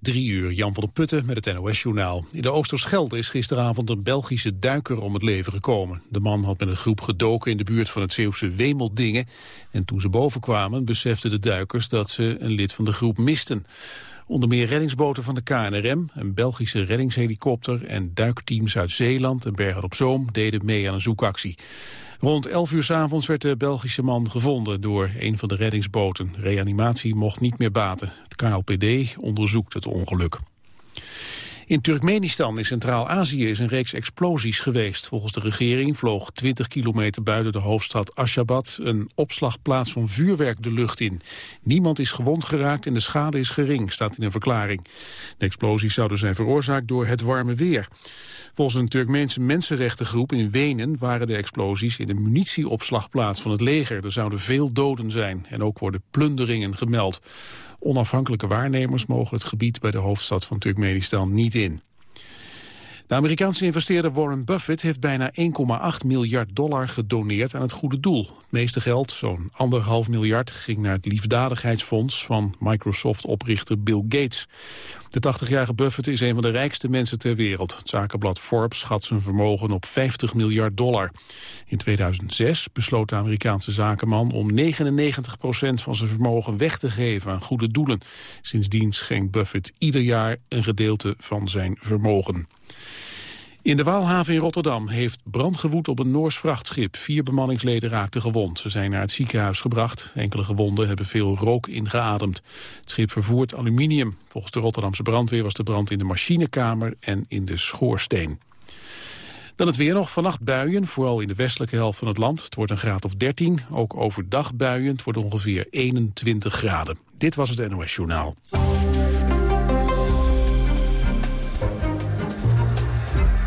Drie uur, Jan van der Putten met het NOS-journaal. In de Oosterschelde is gisteravond een Belgische duiker om het leven gekomen. De man had met een groep gedoken in de buurt van het Zeeuwse Wemeldingen. En toen ze boven kwamen beseften de duikers dat ze een lid van de groep misten. Onder meer reddingsboten van de KNRM, een Belgische reddingshelikopter... en duikteams uit Zeeland en Bergen-op-Zoom deden mee aan een zoekactie. Rond 11 uur s avonds werd de Belgische man gevonden door een van de reddingsboten. Reanimatie mocht niet meer baten. Het KLPD onderzoekt het ongeluk. In Turkmenistan in Centraal-Azië is een reeks explosies geweest. Volgens de regering vloog 20 kilometer buiten de hoofdstad Ashgabat een opslagplaats van vuurwerk de lucht in. Niemand is gewond geraakt en de schade is gering, staat in een verklaring. De explosies zouden zijn veroorzaakt door het warme weer. Volgens een Turkmeense mensenrechtengroep in Wenen waren de explosies in een munitieopslagplaats van het leger. Er zouden veel doden zijn en ook worden plunderingen gemeld. Onafhankelijke waarnemers mogen het gebied bij de hoofdstad van Turkmenistan niet in. De Amerikaanse investeerder Warren Buffett heeft bijna 1,8 miljard dollar gedoneerd aan het goede doel. Het meeste geld, zo'n anderhalf miljard, ging naar het liefdadigheidsfonds van Microsoft-oprichter Bill Gates. De 80-jarige Buffett is een van de rijkste mensen ter wereld. Het zakenblad Forbes schat zijn vermogen op 50 miljard dollar. In 2006 besloot de Amerikaanse zakenman om 99 procent van zijn vermogen weg te geven aan goede doelen. Sindsdien schenkt Buffett ieder jaar een gedeelte van zijn vermogen. In de Waalhaven in Rotterdam heeft brand gewoed op een Noors vrachtschip. Vier bemanningsleden raakten gewond. Ze zijn naar het ziekenhuis gebracht. Enkele gewonden hebben veel rook ingeademd. Het schip vervoert aluminium. Volgens de Rotterdamse brandweer was de brand in de machinekamer en in de schoorsteen. Dan het weer nog. Vannacht buien, vooral in de westelijke helft van het land. Het wordt een graad of 13. Ook overdag buien. Het wordt ongeveer 21 graden. Dit was het NOS Journaal.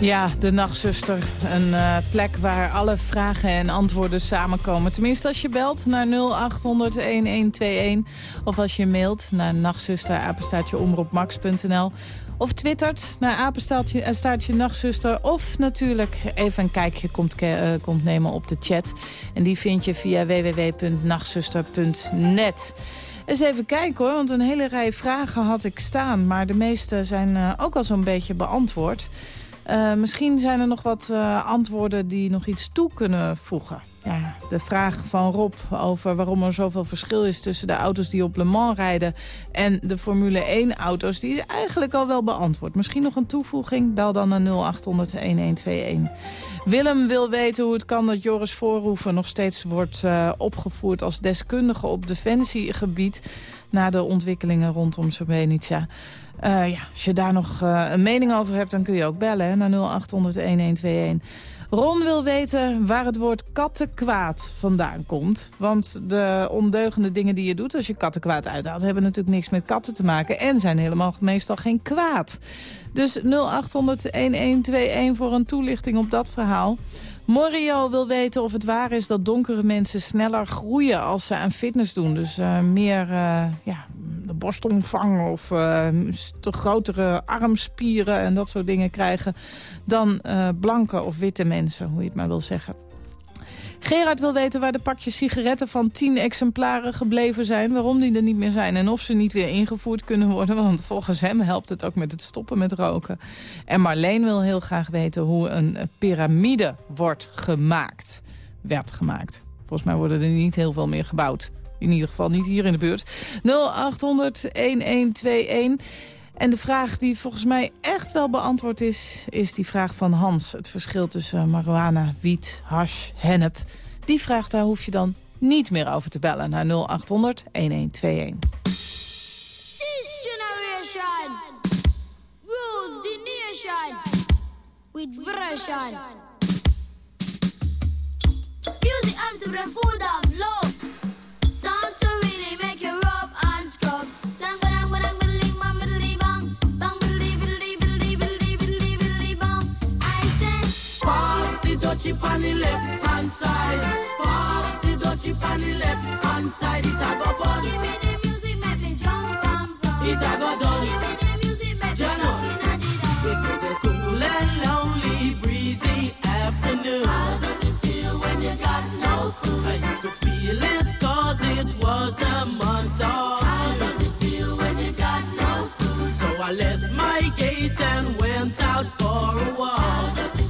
Ja, de Nachtzuster. Een uh, plek waar alle vragen en antwoorden samenkomen. Tenminste als je belt naar 0800-1121. Of als je mailt naar nachtzusterapenstaatjeomroepmax.nl. Of twittert naar apenstaartje nachtzuster. Of natuurlijk even een kijkje komt, uh, komt nemen op de chat. En die vind je via www.nachtzuster.net. Eens even kijken hoor, want een hele rij vragen had ik staan. Maar de meeste zijn ook al zo'n beetje beantwoord. Uh, misschien zijn er nog wat uh, antwoorden die nog iets toe kunnen voegen. Ja, de vraag van Rob over waarom er zoveel verschil is... tussen de auto's die op Le Mans rijden en de Formule 1-auto's... die is eigenlijk al wel beantwoord. Misschien nog een toevoeging? Bel dan naar 0800-1121. Willem wil weten hoe het kan dat Joris Voorhoeven... nog steeds wordt uh, opgevoerd als deskundige op defensiegebied... na de ontwikkelingen rondom Srebrenica. Uh, ja, als je daar nog uh, een mening over hebt, dan kun je ook bellen naar 0800-1121. Ron wil weten waar het woord kattenkwaad vandaan komt. Want de ondeugende dingen die je doet als je kattenkwaad uithaalt... hebben natuurlijk niks met katten te maken en zijn helemaal meestal geen kwaad. Dus 0800-1121 voor een toelichting op dat verhaal. Morio wil weten of het waar is dat donkere mensen sneller groeien als ze aan fitness doen. Dus uh, meer ja, borstomvang of uh, grotere armspieren en dat soort dingen krijgen... dan blanke of witte mensen, hoe je het maar wil zeggen. Gerard wil weten waar de pakjes sigaretten van 10 exemplaren gebleven zijn. Waarom die er niet meer zijn en of ze niet weer ingevoerd kunnen worden. Want volgens hem helpt het ook met het stoppen met roken. En Marleen wil heel graag weten hoe een piramide wordt gemaakt. Werd gemaakt. Volgens mij worden er niet heel veel meer gebouwd. In ieder geval niet hier in de buurt. 0800-1121. En de vraag die volgens mij echt wel beantwoord is... is die vraag van Hans. Het verschil tussen marijuana, wiet, hash, hennep. Die vraag daar hoef je dan niet meer over te bellen naar 0800 1121. This generation rules the. Music and food of. pan the left hand side. Pass the dutchie pan the left hand side. It a go bun. Give me the music, make me jump and fun. It a go done. Give me the music, make me jump and Because a cool and lonely, breezy afternoon. How does it feel when you got no food? And you could feel it cause it was the month of How does it feel when you got no food? So I left my gate and went out for a walk.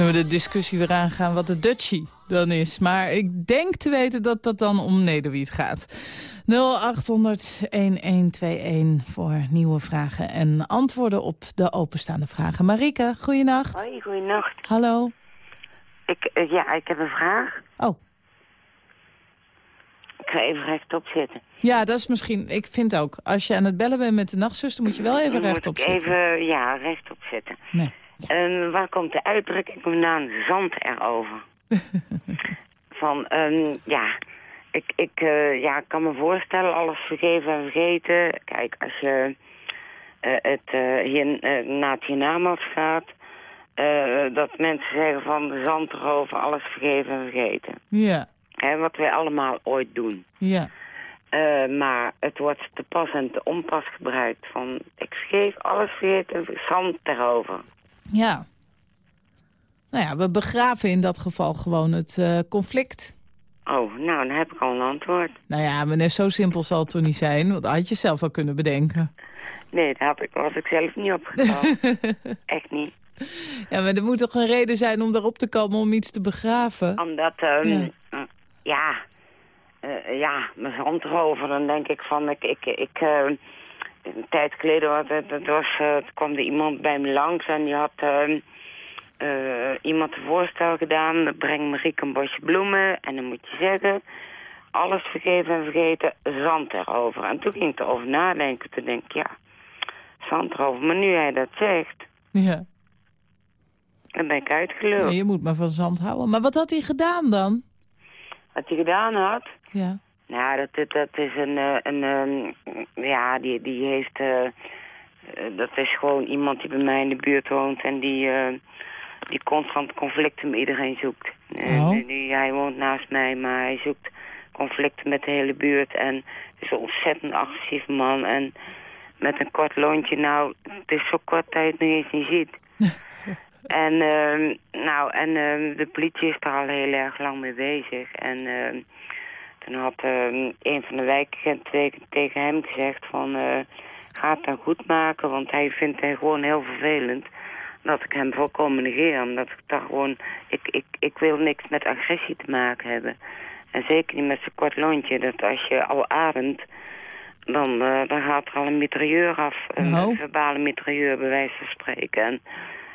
Kunnen we de discussie weer aangaan wat de Dutchie dan is. Maar ik denk te weten dat dat dan om Nederwiet gaat. 0800-1121 voor nieuwe vragen en antwoorden op de openstaande vragen. Marike, goeienacht. Hoi, goeienacht. Hallo. Ik, eh, ja, ik heb een vraag. Oh, Ik ga even rechtop zitten. ja, dat is misschien... Ik vind ook, als je aan het bellen bent met de nachtzuster... moet je wel even moet rechtop ik zitten. even, ja, rechtop zitten. Nee. Ehm, waar komt de uitdrukking vandaan? Zand erover. Van, ehm, ja, ik, ik eh, ja, kan me voorstellen, alles vergeven en vergeten. Kijk, als je eh, het eh, hier naar het hiernamaals gaat... dat mensen zeggen van zand erover, alles vergeven en vergeten. Ja, Hè, wat wij allemaal ooit doen. ja. Maar het wordt te pas en te onpas gebruikt. Van, ik vergeef alles vergeten, zand erover. Ja. Nou ja, we begraven in dat geval gewoon het eh, conflict. Oh, nou, dan heb ik al een antwoord. Nou ja, maar net zo simpel zal het toch niet zijn? Want dat had je zelf al kunnen bedenken. Nee, daar had ik, was ik zelf niet opgekomen. Echt niet. Ja, maar er moet toch een reden zijn om daarop te komen om iets te begraven? Omdat, ehm, Ja. ja, ja, eh, ja mijn zand erover. Dan denk ik van, ik, ik, ik eh, een tijd geleden was het, het was, eh, kwam er iemand bij me langs en die had ehm, eh, iemand een voorstel gedaan. Breng Marieke een bosje bloemen en dan moet je zeggen, alles vergeven en vergeten, zand erover. En toen ging ik erover nadenken. Toen denk ik, ja, zand erover. Maar nu hij dat zegt, Ja. dan ben ik uitgeluld. je moet maar van zand houden. Maar wat had hij gedaan dan? Wat hij gedaan had... Ja. Nou, dat, dat, dat is een, eh, een, ehm, ja, die, die heeft, eh, eh, dat is gewoon iemand die bij mij in de buurt woont en die, die constant conflicten met iedereen zoekt. Oh. nu, nu, hij woont naast mij, maar hij zoekt conflicten met de hele buurt en het is een ontzettend agressieve man en met een kort loontje, nou, het is zo kort dat je het nog eens niet ziet. En, ehm, nou, en ehm, de politie is er al heel erg lang mee bezig. En toen had ehm, een van de wijkagenten tegen- hem gezegd van... eh, ga het dan goed maken, want hij vindt hij gewoon heel vervelend. Dat ik hem volkomen negeer, omdat ik daar gewoon... Ik, ik, ik wil niks met agressie te maken hebben. En zeker niet met zijn kort lontje, dat als je al ademt... Dan, eh, dan gaat er al een mitrailleur af, een Nou. verbale mitrailleur bij wijze van spreken. En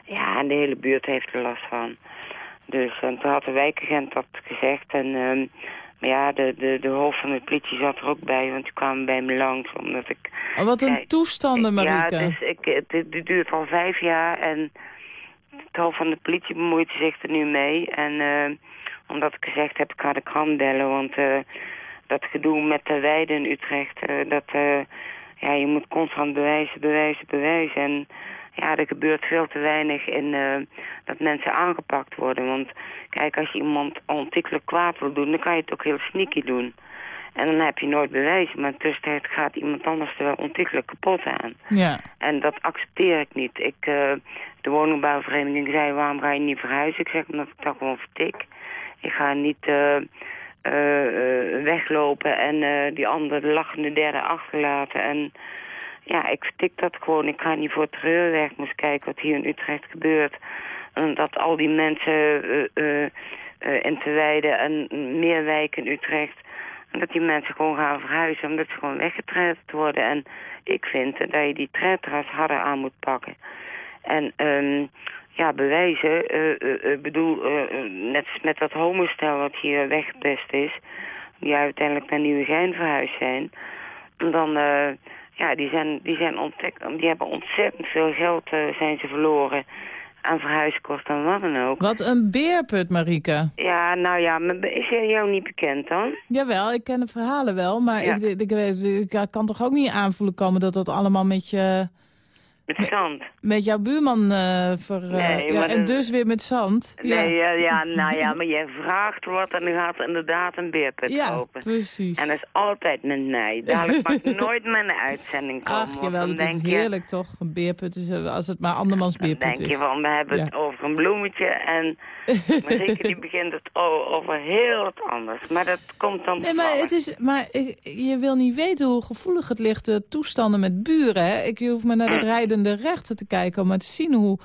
ja, en de hele buurt heeft er last van. Dus en toen had de wijkagent dat gezegd. En ehm, maar ja, de, de, de hoofd van de politie zat er ook bij, want die kwamen bij me langs. Omdat ik... Oh, wat een Kijk, toestanden, Ja, Marieke. het, is, ik, het, duurt al vijf jaar en het hoofd van de politie bemoeit zich er nu mee. En eh, omdat ik gezegd heb, ik ga de krant bellen, want eh, dat gedoe met de weide in Utrecht, eh, dat, ja, je moet constant bewijzen, bewijzen, bewijzen. En ja, er gebeurt veel te weinig in eh, dat mensen aangepakt worden. Want kijk, als je iemand ontikkelijk kwaad wil doen, dan kan je het ook heel sneaky doen. En dan heb je nooit bewijs, maar tussentijd gaat iemand anders er wel ontikkelijk kapot aan. Ja. En dat accepteer ik niet. Ik, eh, de woningbouwvereniging zei, waarom ga je niet verhuizen? Ik zeg, omdat ik dat gewoon vertik. Ik ga niet eh, weglopen en die andere lachende derde achterlaten. En ja, ik vertik dat gewoon. Ik ga niet voor het terreur weg. Ik moest kijken wat hier in Utrecht gebeurt. En dat al die mensen eh, eh, eh, in te wijden en meer wijken in Utrecht... en dat die mensen gewoon gaan verhuizen omdat ze gewoon weggetreed worden. En ik vind dat je die treiteraars harder aan moet pakken. En ehm, ja, bewijzen, eh, bedoel, eh, net als met dat homostel wat hier weggepest is... die uiteindelijk naar Nieuwegein verhuisd zijn... dan, ja, die zijn, die zijn ontdekt, die hebben ontzettend veel geld eh, zijn ze verloren aan verhuiskosten en wat dan ook. Wat een beerput, Marieke. Ja, nou ja, maar is hij jou niet bekend dan? Jawel, ik ken de verhalen wel, maar Ja. ik, ik, ik, ik kan toch ook niet aanvoelen komen dat dat allemaal met, je, Met zand. met jouw buurman uh, ver, uh, Nee, ja, maar en dat- dus weer met zand. Nee, ja. ja, nou ja, maar jij vraagt wat en dan gaat er inderdaad een beerput ja, kopen. precies. En dat is altijd met nee. Dadelijk mag ik nooit de uitzending komen. Ach, jawel, dan het is je- heerlijk toch? Een beerput is, eh, als het maar andermans Dan beerput denk je van, we hebben het over een bloemetje en Marieke die begint het over heel wat anders. Maar dat komt dan Nee, maar, het is, maar ik- je wil niet weten hoe gevoelig het ligt, de toestanden met buren. Hè? Ik je hoeft maar naar de rijdende rechten te kijken om maar te zien hoe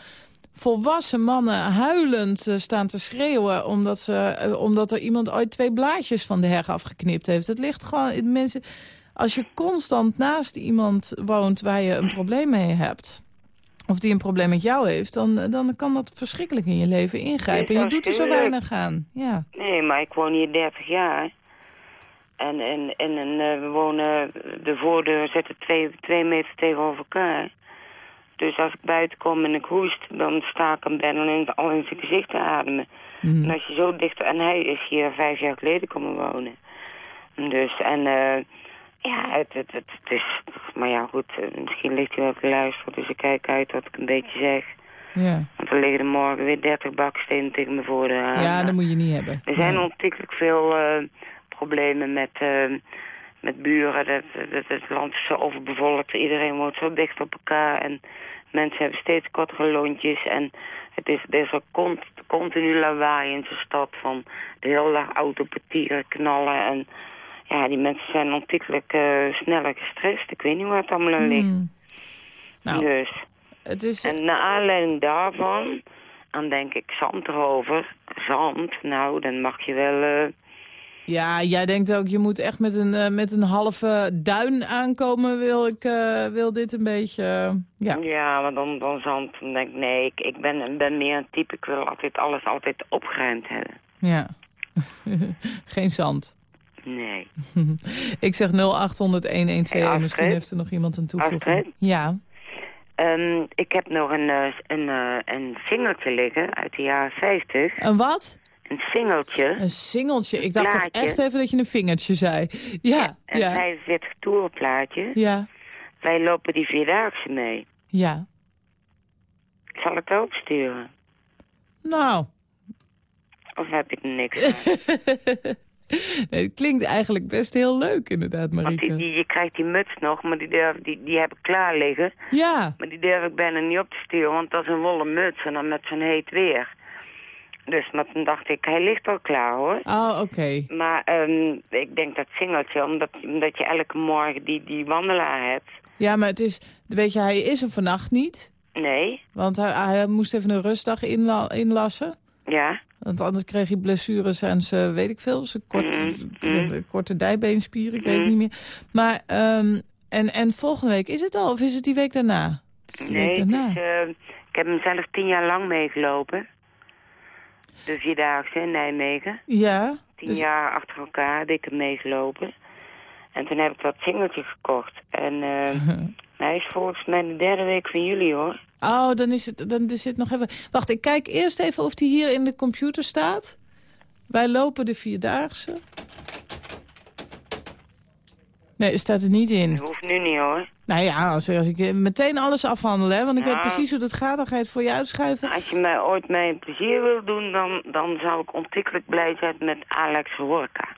volwassen mannen huilend eh, staan te schreeuwen... Omdat, ze, eh, omdat er iemand ooit twee blaadjes van de heg afgeknipt heeft. Het ligt gewoon... Mensen, als je constant naast iemand woont waar je een probleem mee hebt... of die een probleem met jou heeft... dan, dan kan dat verschrikkelijk in je leven ingrijpen. En je doet er zo weinig aan. Ja. Nee, maar ik woon hier 30 jaar. En, en, en, en eh, we wonen, de voordeur zitten twee, twee meter tegenover elkaar. Dus als ik buiten kom en ik hoest, dan sta ik hem bijna in, al in zijn gezicht te ademen. Mhm. En als je zo dicht... En hij is hier vijf jaar geleden komen wonen. Dus, en... eh ja, het, het, het, het is... Maar ja, goed, eh, misschien ligt hij wel te luisteren. Dus ik kijk uit wat ik een beetje zeg. Ja. Want er liggen er morgen weer 30 bakstenen tegen me voor de aan. ja, dat moet je niet hebben. Er zijn Nee. veel eh, problemen met, eh, met buren. Dat, dat, het land is zo overbevolkt. Iedereen woont zo dicht op elkaar. En mensen hebben steeds kortere lontjes. En het is, er is een cont, continu lawaai in zijn stad. Van de hele dag autopartieren knallen. En ja, die mensen zijn ontiegelijk eh, sneller gestrest. Ik weet niet waar het allemaal aan ligt. Hmm. Nou, Dus. het is... En naar aanleiding daarvan, dan denk ik zand erover. Zand, nou, dan mag je wel... eh, Ja, jij denkt ook, je moet echt met een, eh, met een halve duin aankomen, wil, ik, eh, wil dit een beetje... eh, ja. Ja, maar dan, dan zand. Dan denk ik, nee, ik, ik ben, ben meer een type, ik wil altijd alles altijd opgeruimd hebben. ja. Geen zand. Nee. Ik zeg 0800-1121, Hey, Astrid? misschien heeft er nog iemand een toevoeging. Astrid? Ja. Ehm, ik heb nog een, een, een singeltje liggen uit de jaren 50. Een wat? Een singeltje. Een singeltje. Ik dacht toch Plaatje. echt even dat je een vingertje zei. Ja, Een ja, 45 toerenplaatje. ja, Wij lopen die Vierdaagse mee. ja. Zal ik het ook sturen? Nou, Of heb ik niks aan? nee, het klinkt eigenlijk best heel leuk inderdaad, Want die, Marieke. die, je krijgt die muts nog, maar die, durf, die, die heb ik klaar liggen. Ja, Maar die durf ik bijna niet op te sturen, want dat is een wollen muts en dan met zo'n heet weer. Dus maar toen dacht ik, hij ligt al klaar hoor. oh, oké. Maar ehm, ik denk dat singeltje, omdat, omdat je elke morgen die, die wandelaar hebt. Ja, maar het is, weet je, hij is er vannacht niet. Nee, Want hij, hij moest even een rustdag inla- inlassen. ja. Want anders kreeg hij blessures aan zijn, weet ik veel, zijn kort, Mhm, de korte dijbeenspieren, ik weet het niet meer. Maar, ehm, en, en volgende week, is het al of is het die week daarna? Het is de Nee, week daarna. eh, ik heb hem zelf tien jaar lang meegelopen. De Vierdaagse in Nijmegen. Ja, Tien dus- jaar achter elkaar heb ik hem meegelopen. En toen heb ik dat singeltje gekocht. En eh, hij is volgens mij de derde week van juli hoor. Oh, dan is het, dan is het nog even... Wacht, ik kijk eerst even of die hier in de computer staat. Wij lopen de Vierdaagse. Nee, staat er niet in. Dat hoeft nu niet hoor. Nou ja, als, als ik eh, meteen alles afhandel, hè, want ik weet precies hoe dat gaat, dan ga je het voor je uitschuiven. Als je mij ooit mij een plezier wil doen, dan, dan zou ik ontikkelijk blij zijn met Alex Roorka.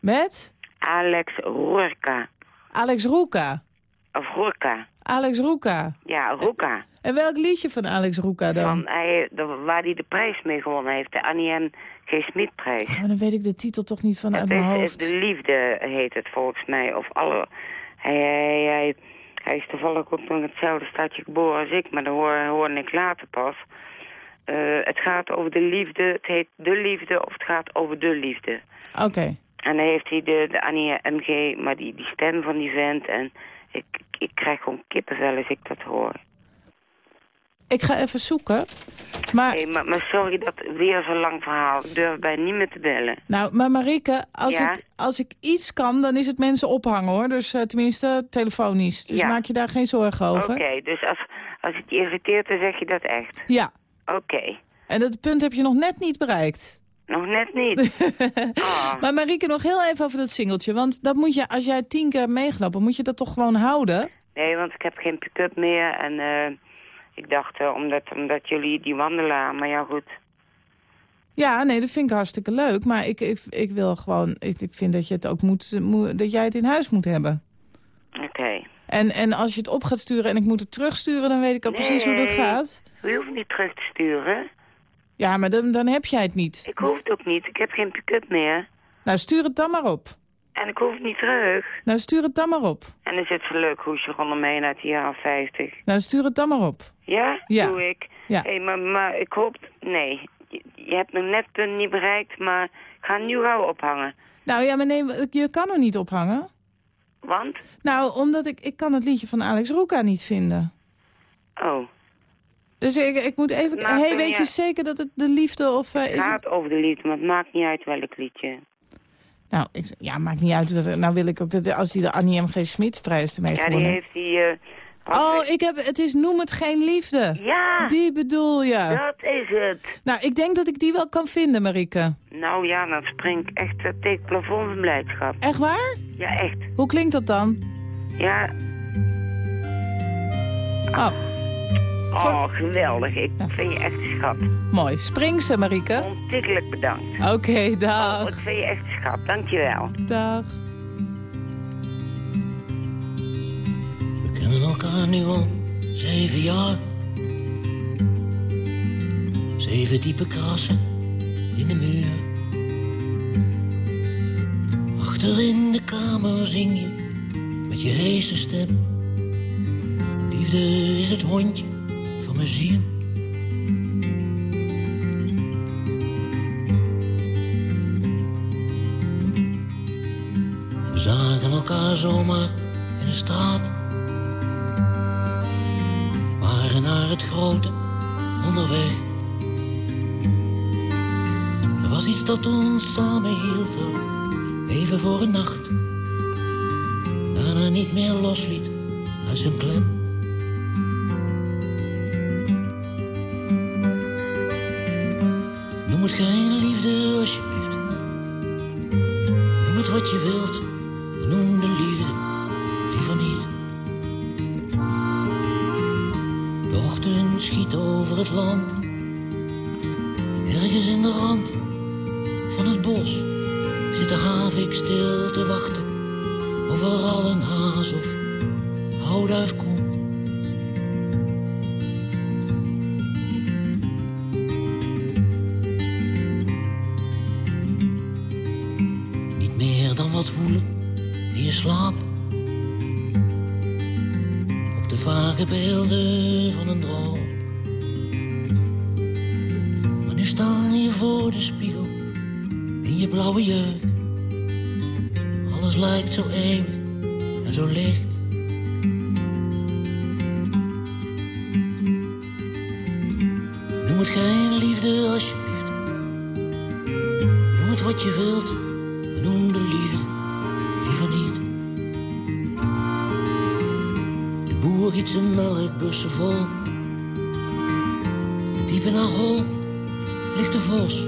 Met Alex Roorka. Alex Roeka. Of Roorka. Alex Roeka. Ja, Roorka. En welk liedje van Alex Roeka dan? Van hij, de, waar hij de prijs mee gewonnen heeft. De Annie M. G. Smit-prijs. Maar dan weet ik de titel toch niet vanuit Het mijn is, hoofd. De Liefde heet het volgens mij. Of alle... Hij, hij, hij, hij is toevallig ook nog in hetzelfde stadje geboren als ik. Maar dat hoor, hoorde ik later pas. Eh, het gaat over de liefde. Het heet De Liefde of het gaat over de liefde. Oké. En dan heeft hij de, de Annie MG, maar die, die stem van die vent. En ik, ik krijg gewoon kippenvel als ik dat hoor. Ik ga even zoeken. Maar, Hey, maar, maar sorry dat weer zo'n lang verhaal. Ik durf bij niet meer te bellen. nou, maar Marieke, als, Ja? ik, als ik iets kan, dan is het mensen ophangen hoor. Dus eh, tenminste telefonisch. Dus Ja. maak je daar geen zorgen over. Oké, dus als, als het je irriteert, dan zeg je dat echt. Ja. Oké. En dat punt heb je nog net niet bereikt. Nog net niet. Ah. Maar Marieke, nog heel even over dat singeltje. Want dat moet je, als jij tien keer meegelopen, moet je dat toch gewoon houden? Nee, want ik heb geen pick-up meer. En eh, ik dacht, eh, omdat, omdat jullie die wandelaar... Maar ja, goed. Ja, nee, dat vind ik hartstikke leuk. Maar ik, ik, ik wil gewoon, ik, ik vind dat je het ook moet, moet, dat jij het in huis moet hebben. Oké. En, en als je het op gaat sturen en ik moet het terugsturen, dan weet ik al precies hoe dat gaat. U hoeft niet terug te sturen. Ja, maar dan, dan heb jij het niet. Ik hoef het ook niet. Ik heb geen pick-up meer. Nou, stuur het dan maar op. En ik hoef niet terug. Nou, stuur het dan maar op. En er zit zo'n leuk hoesje rondomheen uit de jaren 50. Nou, stuur het dan maar op. Ja? Ja. Doe ik. Ja. Hé, maar, maar ik hoop... Nee, je, hebt nog net punt niet bereikt, maar ik ga nu gauw ophangen. Nou ja, maar nee, je kan er niet ophangen. Want? Nou, omdat ik, ik kan het liedje van Alex Roeka niet vinden. Oh, Dus ik, ik moet even... Maakt hey, weet je uit. zeker dat het de liefde of... eh, het gaat over de liefde, maar het maakt niet uit welk liedje. Nou, ik, ja, maakt niet uit. Dat, nou wil ik ook dat als hij de Annie M. G. Smits-prijs ermee Ja, die heeft die... Oh, ik- heb, het is Noem het geen liefde. Ja, Die bedoel je. dat is het. Nou, ik denk dat ik die wel kan vinden, Marieke. Nou ja, dan spring ik echt eh, tegen het plafond van blijdschap. Echt waar? Ja, echt. Hoe klinkt dat dan? Ja, Oh, oh, geweldig. Ik vind je echt schat. mooi. Spring ze, Marieke. Ontikkelijk bedankt. Oké, Oh, ik dag. vind je echt schat. Dankjewel. Dag. Kennen elkaar nu al zeven jaar. Zeven diepe krassen in de muur. Achter in de kamer zing je met je heese stem. Liefde is het hondje van mijn ziel. We zagen elkaar zomaar in de straat. Naar het grote onderweg. Er was iets dat ons samenhield, even voor een nacht. Daarna niet meer losliet uit zijn klem. Giet zijn melkbussen vol. Diep in haar hol ligt de vos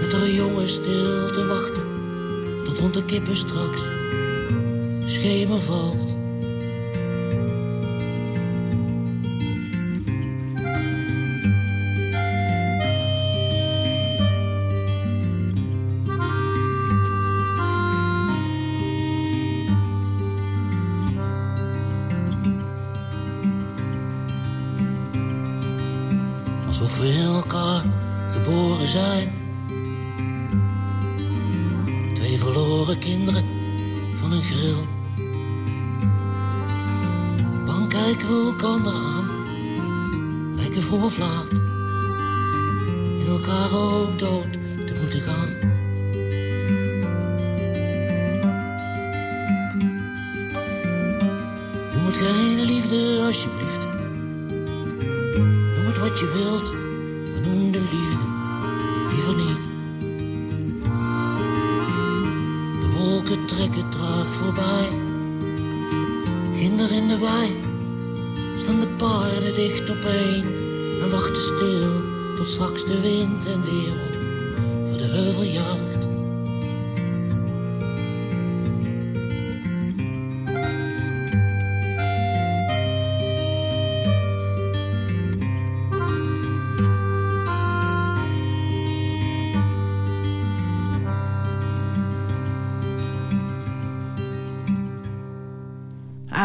met haar jongen stil te wachten. Tot rond de kippen straks schemer valt.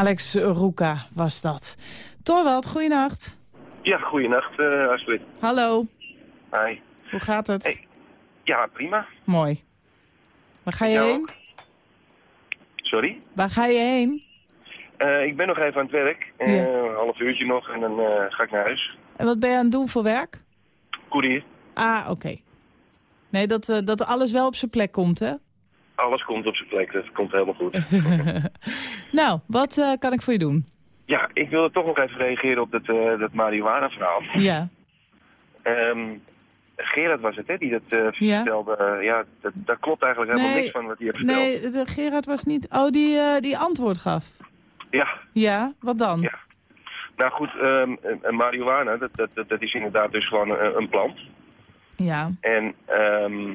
Alex Roeka was dat. Torwald, goeienacht. Ja, goeienacht, eh Astrid. Hallo, Hi. hoe gaat het? Hey. Ja, prima. Mooi. Waar ga je heen? ook? Sorry? Waar ga je heen? Eh, ik ben nog even aan het werk. Eh, Ja. Een half uurtje nog en dan ga ik naar huis. En wat ben je aan het doen voor werk? Koerier. Ah, oké. Nee, dat, dat alles wel op zijn plek komt, hè? Alles komt op zijn plek, dat komt helemaal goed. Nou, wat eh, kan ik voor je doen? ja, ik wilde toch nog even reageren op dat, eh dat marihuana-verhaal. Ja. Ehm, Gerard was het, hè, die dat eh, Ja. vertelde. Ja, dat, daar klopt eigenlijk helemaal Nee, niks van wat hij heeft verteld. Nee, Gerard was niet... Oh, die, die antwoord gaf. Ja, Ja, wat dan? Ja. nou goed, een marihuana, dat, dat, dat, dat is inderdaad dus gewoon een, een plant. Ja, En, ehm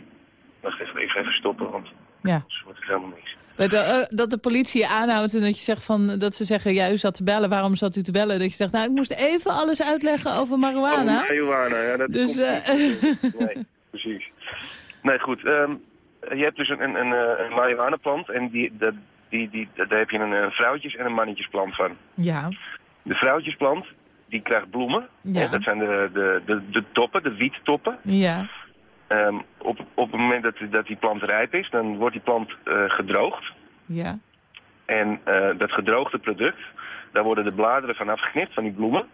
wacht even, ik ga even stoppen, want ja. anders wordt het helemaal niks. Dat de, eh, dat de politie je aanhoudt en dat, je zegt van, dat ze zeggen... ja, u zat te bellen, waarom zat u te bellen? Dat je zegt, nou, ik moest even alles uitleggen over marihuana. Oh, marihuana, ja, dat Dus, eh. Nee, precies. Nee, goed. ehm, je hebt dus een, een, een, eh, een marihuana-plant en die, dat, die, die, daar heb je een, eh, vrouwtjes- en een mannetjesplant van. Ja, De vrouwtjesplant, die krijgt bloemen. Ja. Eh, Dat zijn de, de, de, de toppen, de wiettoppen. ja, Ehm, op, op het moment dat, dat die plant rijp is, dan wordt die plant eh, gedroogd. ja, En eh, dat gedroogde product, daar worden de bladeren van afgeknipt, van die bloemen.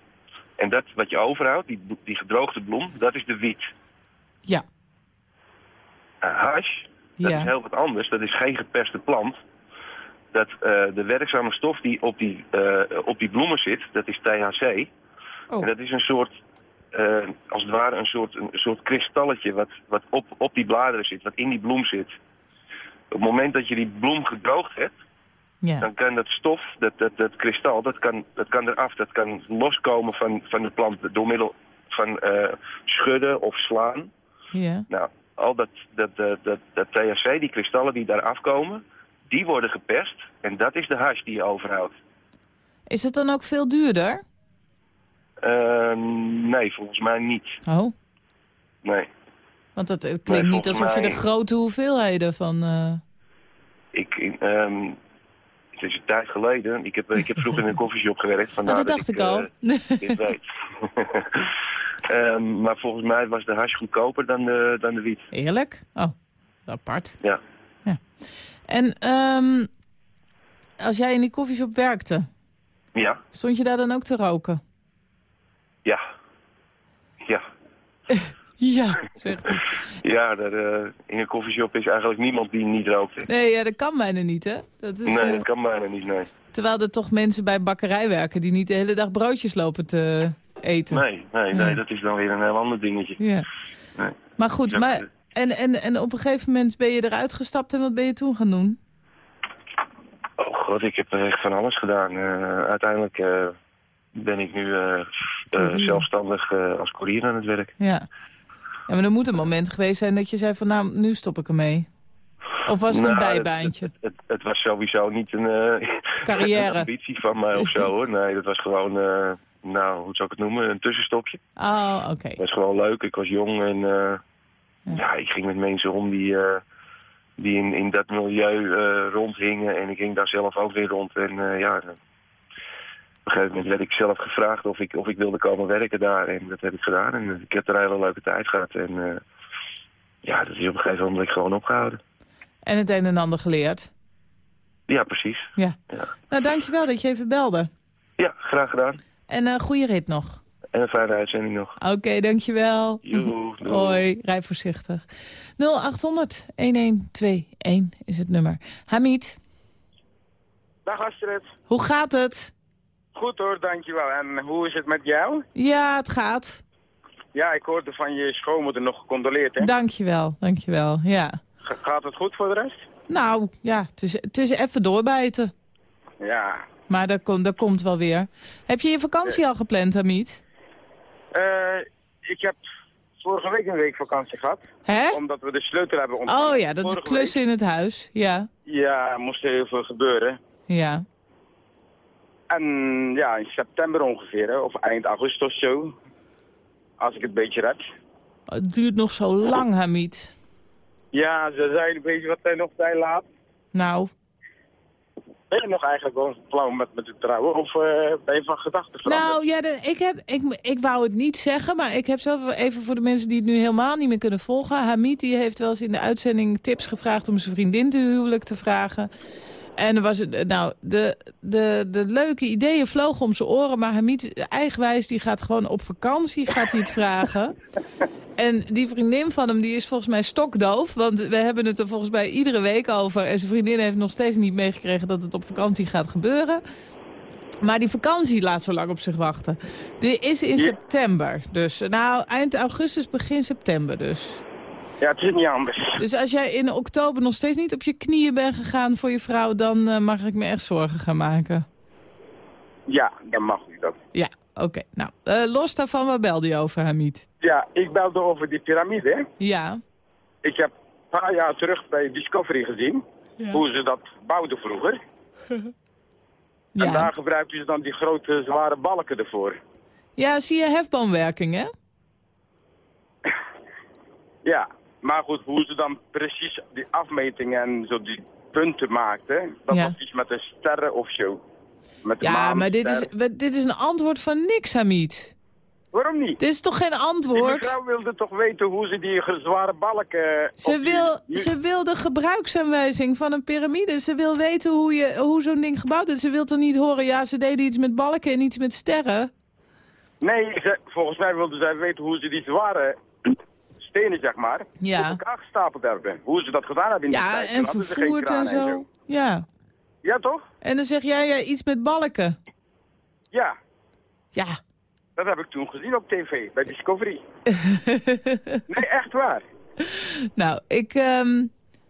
En dat wat je overhoudt, die, die gedroogde bloem, dat is de wiet. ja, Uh, hash, dat Ja. is heel wat anders. Dat is geen geperste plant. Dat, eh, de werkzame stof die op die, eh, op die bloemen zit, dat is THC. Oh. En dat is een soort, eh, als het ware een soort, een soort kristalletje wat, wat op, op die bladeren zit, wat in die bloem zit. Op het moment dat je die bloem gedroogd hebt, ja, dan kan dat stof, dat, dat, dat kristal, dat kan, dat kan eraf. Dat kan loskomen van, van de plant door middel van eh, schudden of slaan. ja. Nou, al dat, dat, dat, dat, dat THC, die kristallen die daar afkomen, die worden geperst. En dat is de hash die je overhoudt. Is het dan ook veel duurder? Eh, nee, volgens mij niet. Oh, Nee. want het, het Nee, klinkt niet alsof je de grote hoeveelheden van... eh, Ik, ehm, het is een tijd geleden. Ik heb, ik heb vroeger in een koffieshop gewerkt. Vandaar Oh, dat dacht ik, eh, al. dit weet. Ehm, maar volgens mij was de hash goedkoper dan de, dan de wiet. Eerlijk? Oh, apart. Ja. En ehm, als jij in die koffieshop werkte, Ja, Stond je daar dan ook te roken? Ja. Ja, Ja, zegt hij. ja daar, eh, in een koffieshop is eigenlijk niemand die niet rookt. Nee, ja, dat kan bijna niet, hè? Dat is, Nee, eh, dat kan bijna niet, nee. Terwijl er toch mensen bij bakkerij werken die niet de hele dag broodjes lopen te eten. Nee, nee, nee, Ja. dat is dan weer een heel ander dingetje. Ja. Nee. Maar goed, maar, en, en, en op een gegeven moment ben je eruit gestapt en wat ben je toen gaan doen? Oh god, ik heb echt van alles gedaan. Eh, uiteindelijk ben ik nu eh, eh, zelfstandig eh, als koerier aan het werk. Ja. ja, maar er moet een moment geweest zijn dat je zei van nou, nu stop ik ermee. Of was het een Nou, bijbaantje? Het, het, het was sowieso niet een, Carrière. een ambitie van mij of zo hoor. Nee, dat was gewoon, nou, hoe zou ik het noemen, een tussenstopje. Oh, oké. Het was gewoon leuk, ik was jong en Ja. ja. ik ging met mensen om die, die in, in dat milieu eh, rondhingen. En ik ging daar zelf ook weer rond. En ja, op een gegeven moment werd ik zelf gevraagd of ik, of ik wilde komen werken daar. En dat heb ik gedaan en ik heb er een hele leuke tijd gehad. En eh, ja, dat is op een gegeven moment gewoon opgehouden. En het een en ander geleerd. Ja, precies. Ja. Ja. Nou, dankjewel dat je even belde. Ja, graag gedaan. En een goede rit nog. En een fijne uitzending nog. Oké, dankjewel. Joe, doei. Hoi, rij voorzichtig. 0800 1121 is het nummer. Hamid, Dag Astrid. hoe gaat het? Goed hoor, dankjewel. En hoe is het met jou? Ja, het gaat. Ja, ik hoorde van je schoonmoeder nog gecondoleerd, hè? Dankjewel, dankjewel. Ja. Ga- Gaat het goed voor de rest? Nou, ja, het is, het is even doorbijten. Ja. Maar dat, komt dat komt wel weer. Heb je je vakantie al gepland, Hamid? Eh, ik heb vorige week een week vakantie gehad. Hè? Omdat we de sleutel hebben ontvangen. Oh ja, dat is Vorige klussen in het huis. Ja, Ja, er moest heel veel gebeuren. ja. En ja, in september ongeveer, of eind augustus zo. Als ik het een beetje red. Het duurt nog zo lang, Hamid. Ja, ze zijn, weet je wat zij nog zijn laat? Nou, Ben je nog eigenlijk wel van plan met, met het trouwen? Of eh, ben je van gedachten veranderd? nou ja, de- ik, heb, ik, ik wou het niet zeggen, maar ik heb zelf even voor de mensen die het nu helemaal niet meer kunnen volgen. Hamid die heeft wel eens in de uitzending tips gevraagd om zijn vriendin te huwelijk te vragen. En er was het, nou, de, de, de leuke ideeën vlogen om zijn oren, maar Hamid eigenwijs die gaat gewoon op vakantie, gaat hij het vragen. En die vriendin van hem die is volgens mij stokdoof. Want we hebben het er volgens mij iedere week over. En zijn vriendin heeft nog steeds niet meegekregen dat het op vakantie gaat gebeuren. Maar die vakantie laat zo lang op zich wachten. Die is in Ja. september. Dus nou, eind augustus, begin september dus. Ja, het is niet anders. Dus als jij in oktober nog steeds niet op je knieën bent gegaan voor je vrouw... dan eh, mag ik me echt zorgen gaan maken. Ja, dan mag ik dat. Ja, oké. Nou, eh, los daarvan, waar belde je over, Hamid? Ja, ik belde over die piramide. Ja. Ik heb een paar jaar terug bij Discovery gezien Ja. hoe ze dat bouwden vroeger. En daar Ja. gebruikten ze dan die grote zware balken ervoor. ja, zie je hefboomwerking, hè? Ja, maar goed, hoe ze dan precies die afmetingen en zo die punten maakten, dat Ja. was iets met de sterren of zo. Met de Ja, maan, maar dit is, sterren. dit is een antwoord van niks, Hamid. Waarom niet? Dit is toch geen Die antwoord? mevrouw wilde toch weten hoe ze die zware balken... Ze op die- wil, ze wil de gebruiksaanwijzing van een piramide. Ze wil weten hoe, je, hoe zo'n ding gebouwd is. Ze wil toch niet horen, ja, ze deden iets met balken en iets met sterren? Nee, ze- volgens mij wilde zij weten hoe ze die zware stenen, zeg maar, Ja. op elkaar gestapeld hebben. Hoe ze dat gedaan hebben in die Ja, tijd. en ze geen vervoerd en zo. Ja. Ja, toch? En dan zeg jij ja, iets met balken. Ja, Ja. dat heb ik toen gezien op tv, bij Discovery. nee, echt waar. Nou, ik, ehm,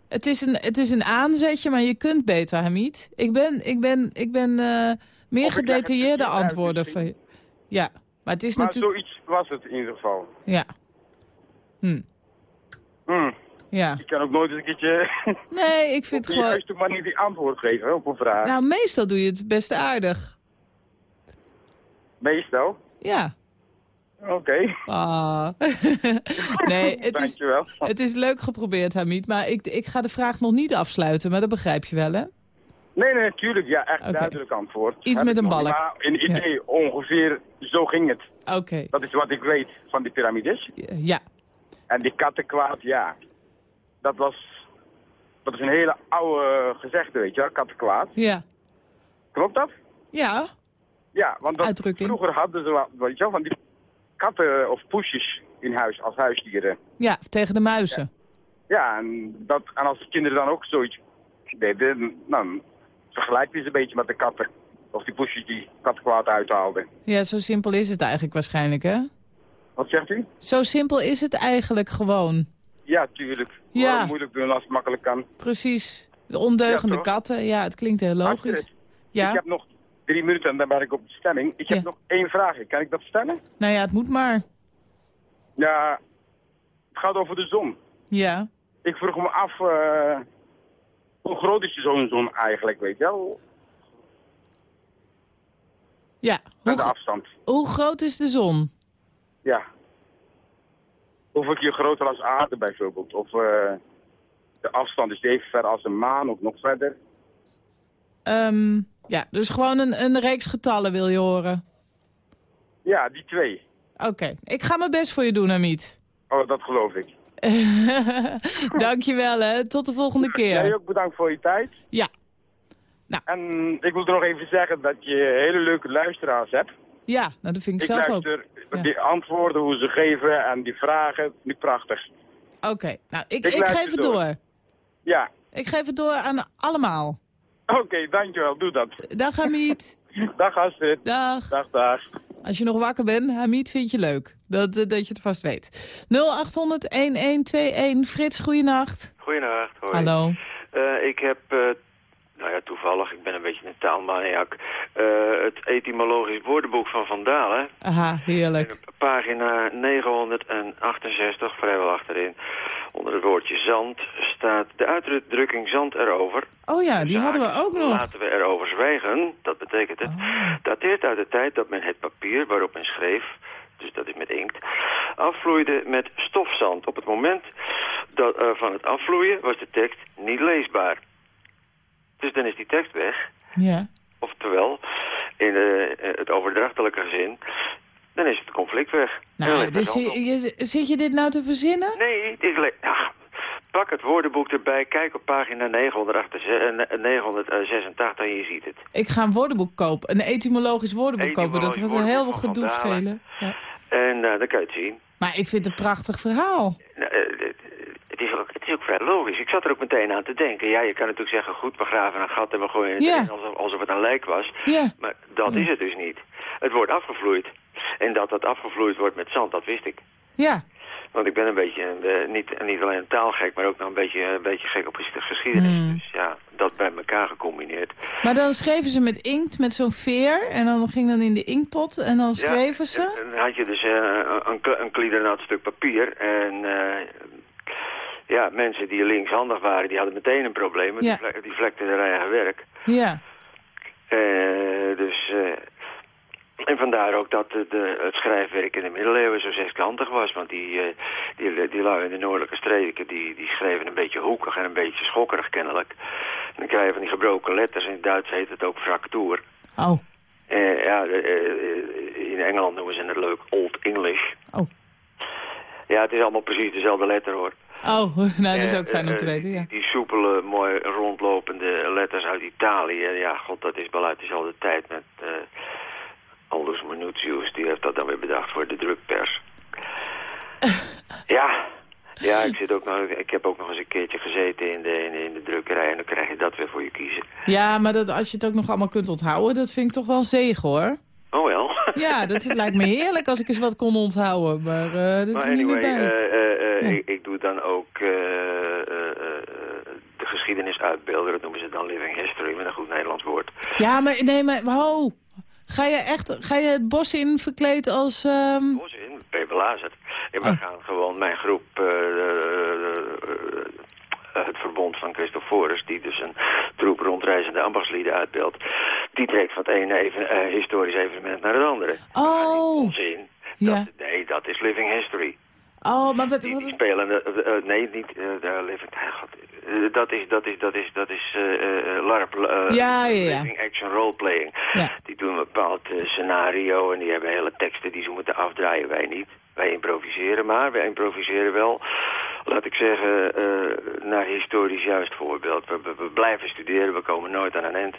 het, is een, het is een aanzetje, maar je kunt beter, Hamid. Ik ben, ik ben, ik ben eh, meer ik gedetailleerde antwoorden van je. Ja, maar het is natuurlijk... zoiets was het in ieder geval. Ja. Hm. Hm. Ja. Ik kan ook nooit eens een keertje Nee, ik op vind de gewoon... juiste manier die antwoord geven hè, op een vraag. Nou, meestal doe je het best aardig. Meestal. Ja. Oké, Ah. nee, het is, het is leuk geprobeerd, Hamid. Maar ik, ik ga de vraag nog niet afsluiten, maar dat begrijp je wel, hè? Nee, nee, natuurlijk. Ja, echt Oké. duidelijk antwoord. Iets Heb met ik een balk. Maar een idee, ongeveer zo ging het. Oké. Dat is wat ik weet van die piramides. Ja. En die kattenkwaad, ja. Dat was... Dat is een hele oude gezegde, weet je wel, kattenkwaad. Ja. Klopt dat? Ja. Ja, want dat, vroeger hadden ze wel, weet je wel, van die katten of poesjes in huis als huisdieren. Ja, tegen de muizen. Ja, en, dat, en als de kinderen dan ook zoiets deden, dan vergelijkt het een beetje met de katten. Of die poesjes die kattenkwaad uithaalden. Ja, zo simpel is het eigenlijk waarschijnlijk, hè? Wat zegt u? Zo simpel is het eigenlijk gewoon. Ja, tuurlijk. Ja. Waarom moeilijk doen als het makkelijk kan. Precies. De ondeugende Ja, katten, ja, het klinkt heel logisch. Ja, Ik heb nog drie minuten en dan ben ik op de stemming. Ik heb Ja. nog één vraag. Kan ik dat stellen? nou ja, het moet maar. Ja, het gaat over de zon. Ja. Ik vroeg me af, eh, hoe groot is zo'n zon eigenlijk, weet je wel? Ja, Met hoe, de afstand. hoe groot is de zon? Ja. Hoeveel keer groter als aarde bijvoorbeeld? Of eh, de afstand is even ver als een maan of nog verder? Ehm, ja, dus gewoon een, een reeks getallen wil je horen. Ja, die twee. Oké, ik ga mijn best voor je doen, Amit. Oh, dat geloof ik. Dankjewel, hè. Tot de volgende Jij keer. ook bedankt voor je tijd. Ja. Nou. En ik wil er nog even zeggen dat je hele leuke luisteraars hebt. Ja, nou, dat vind ik, Ik zelf ook. Ja. die antwoorden, hoe ze geven en die vragen, niet prachtig. Oké, nou, ik, Ik geef het door. door. Ja, Ik geef het door aan allemaal. oké, dankjewel, doe dat. Dag, Hamid. Dag Astrid. Dag. Dag, dag. Als je nog wakker bent, Hamid vind je leuk. Dat, eh, dat je het vast weet. 0800-1121. Frits, goeienacht. Goedenacht, hoi. Hallo. Eh, ik heb, eh, nou ja, toevallig, ik ben een beetje een taalmaniak, eh, het etymologisch woordenboek van Van Dalen. Aha, heerlijk. Pagina 968, vrijwel achterin, onder het woordje zand, staat de uitdrukking zand erover. Oh ja, die hadden we ook nog. Laten we erover zwijgen, dat betekent het, dateert uit de tijd dat men het papier waarop men schreef, dus dat is met inkt, afvloeide met stofzand. Op het moment dat, eh, van het afvloeien was de tekst niet leesbaar. Dus dan is die tekst weg. Ja. Oftewel, in de, eh, het overdrachtelijke gezin, dan is het conflict weg. Nou, dus je, zit je dit nou te verzinnen? Nee, het is pak het woordenboek erbij, kijk op pagina 986 eh, 986 en je ziet het. Ik ga een woordenboek kopen. Een etymologisch woordenboek kopen. Dat gaat een heel veel gedoe schelen. Ja. En eh, dan kan je het zien. Maar ik vind het een prachtig verhaal. Nou, eh, het- is ook, het is ook vrij logisch. Ik zat er ook meteen aan te denken. Ja, je kan natuurlijk zeggen, goed, we graven een gat en we gooien het Ja. in alsof, alsof het een lijk was. Ja. Maar dat is het dus niet. Het wordt afgevloeid. En dat dat afgevloeid wordt met zand, dat wist ik. Ja. Want ik ben een beetje, eh, niet, niet alleen een taalgek, maar ook nog een beetje, een beetje gek op ges- geschiedenis. Hmm. Dus ja, dat bij elkaar gecombineerd. Maar dan schreven ze met inkt, met zo'n veer. En dan ging dan in de inkpot. En dan schreven Ja, ze. en dan had je dus eh, een, een kliedernat stuk papier. En eh, ja, mensen die linkshandig waren, die hadden meteen een probleem. Ja. Die, vlek, die vlekten hun eigen werk. Ja. Eh, dus... eh, en vandaar ook dat de, het schrijfwerk in de middeleeuwen zo zeskantig was. Want die, eh, die, die lui in de noordelijke streken, die, die schreven een beetje hoekig en een beetje schokkerig kennelijk. En dan krijg je van die gebroken letters. In het Duits heet het ook fractuur. Oh. Ja, in Engeland noemen ze het leuk Old English. Oh. Ja, het is allemaal precies dezelfde letter hoor. Oh, nou dat is Eh, ook fijn om te eh, weten, ja. Die soepele, mooi rondlopende letters uit Italië. Ja, god, dat is wel uit dezelfde tijd met eh Aldus Manutius. Die heeft dat dan weer bedacht voor de drukpers. ja, ja ik, zit ook nog, ik heb ook nog eens een keertje gezeten in de, in, de, in de drukkerij. En dan krijg je dat weer voor je kiezen. Ja, maar dat, als je het ook nog allemaal kunt onthouden, dat vind ik toch wel een zegen, hoor. Oh wel. Ja, dat het lijkt me heerlijk als ik eens wat kon onthouden. Maar dat is niet meer bij. Ja. ik, ik doe dan ook eh, eh, eh, de geschiedenis uitbeelden. Dat noemen ze dan living history, met een goed Nederlands woord. Ja, maar nee, maar ho. Ga je echt ga je het bos in verkleed als... ehm, Bos in, Lazar. En we Oh. gaan gewoon mijn groep, het verbond van Christophorus, die dus een troep rondreizende ambachtslieden uitbeeldt, die trekt van het ene even, historisch evenement naar het andere. Oh, Onzin. ja. Dat, nee, dat is living history. Oh, maar wat... Die, die spelen, eh, eh, nee, niet eh, de living, ah, eh, dat is, dat is, dat is, dat is eh, eh, LARP, eh, Ja, ja, ja. Action Roleplaying. Ja. Die doen een bepaald eh, scenario en die hebben hele teksten die ze moeten afdraaien. Wij niet. Wij improviseren maar. Wij improviseren wel, laat ik zeggen, eh, naar historisch juist voorbeeld. We, we, we blijven studeren, we komen nooit aan een eind.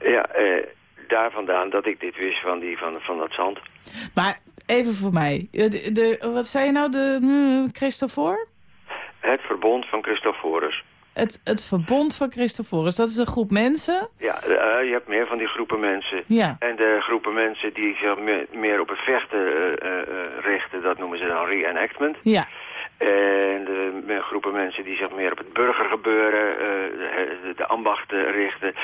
Ja, eh, daar vandaan dat ik dit wist van, die, van, van dat zand. Maar even voor mij. De, de- wat zei je nou, de hmm, Christofor? Het verbond van Christophorus. Het, het verbond van Christoforus, dat is een groep mensen. Ja, eh, je hebt meer van die groepen mensen. Ja. En de groepen mensen die zich meer, meer op het vechten eh, eh, richten, dat noemen ze dan reenactment. Ja. En de groepen mensen die zich meer op het burgergebeuren, de ambachten richten,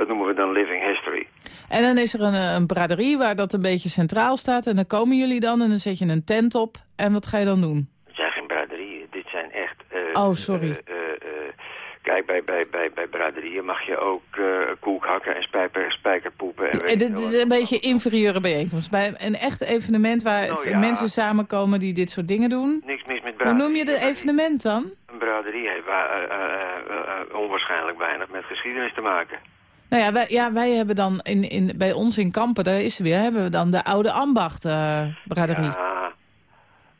dat noemen we dan living history. En dan is er een, eh, een braderie waar dat een beetje centraal staat. En dan komen jullie dan en dan zet je een tent op. En wat ga je dan doen? Het zijn geen braderieën, dit zijn echt... eh, Oh, sorry. eh, kijk, bij, bij, bij, bij braderieën mag je ook koek hakken en spijper, spijkerpoepen. En En dit is een beetje inferieure bijeenkomst. Bij een echt evenement waar Nou ja. mensen samenkomen die dit soort dingen doen. Niks mis met Hoe braderieën. noem je de evenement dan? Een braderie heeft wa- onwaarschijnlijk weinig met geschiedenis te maken. Nou ja, wij, ja, wij hebben dan in, in, bij ons in Kampen, daar is ze weer, hebben we dan de oude ambacht eh, braderie. Ja,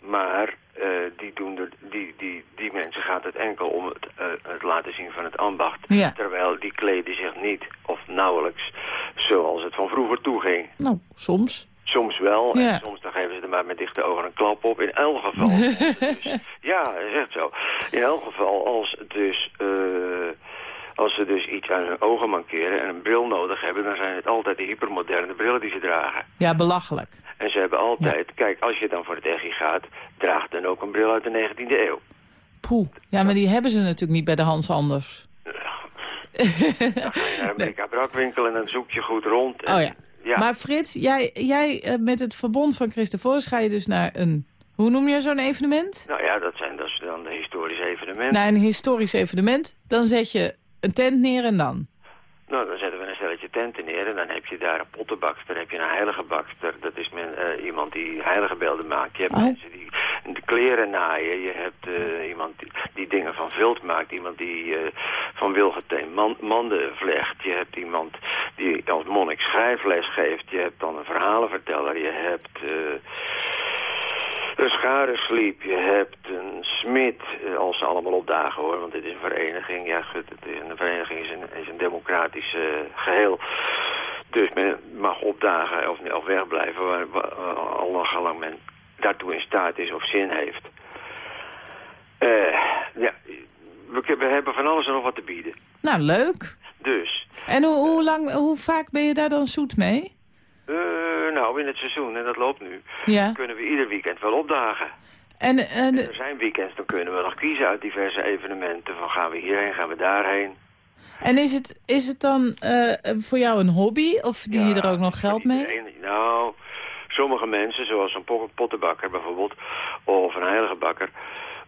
maar eh, die, doen er, die, die, die mensen gaat het enkel om het, eh, het laten zien van het ambacht. Ja. Terwijl die kleden zich niet, of nauwelijks, zoals het van vroeger toeging. Nou, soms. Soms wel, Ja. en soms dan geven ze er maar met dichte ogen een klap op. In elk geval, dus, ja, dat is echt zo. In elk geval, als, het dus, als ze dus iets aan hun ogen mankeren en een bril nodig hebben... dan zijn het altijd de hypermoderne brillen die ze dragen. Ja, belachelijk. En ze hebben altijd, kijk, als je dan voor het echi gaat, draag dan ook een bril uit de 19e eeuw. Poeh. Ja, maar die hebben ze natuurlijk niet bij de Hans Anders. Dan ga je naar Amerika brakwinkel en dan zoek je goed rond. En, Oh ja. ja. Maar Frits, jij, jij eh, met het verbond van Christoforus ga je dus naar een... Hoe noem je zo'n evenement? Nou ja, dat zijn dus dan de historische evenementen. Naar een historisch evenement. Dan zet je een tent neer en dan? Nou, dan zetten we een stelletje tenten neer en dan heb je daar een pottenbakster, heb je een heilige bakster. Dat is men, eh, iemand die heilige beelden maakt. Je hebt Oh. mensen die de kleren naaien. Je hebt eh, iemand die, die dingen van vilt maakt. Iemand die eh, van wilgeteen man, manden vlecht. Je hebt iemand die als monnik schrijfles geeft. Je hebt dan een verhalenverteller. Je hebt... eh, een scharesliep, je hebt een smid, eh, als ze allemaal opdagen hoor, want dit is een vereniging. Ja, goed, het is een vereniging is een, is een democratisch eh, geheel. Dus men mag opdagen of, of wegblijven, waar, waar, al nog gelang men daartoe in staat is of zin heeft. Eh, ja, we, we hebben van alles en nog wat te bieden. Nou, leuk. Dus, En hoe, hoe, lang, hoe vaak ben je daar dan zoet mee? Eh, nou in het seizoen, en dat loopt nu, Ja. kunnen we ieder weekend wel opdagen. En, en, Er zijn weekends, dan kunnen we nog kiezen uit diverse evenementen. Van gaan we hierheen, gaan we daarheen. en is, het, is het dan eh, voor jou een hobby? Of verdien je er ook nog geld mee? iedereen- Nou, sommige mensen, zoals een pot- pottenbakker bijvoorbeeld, of een heilige bakker,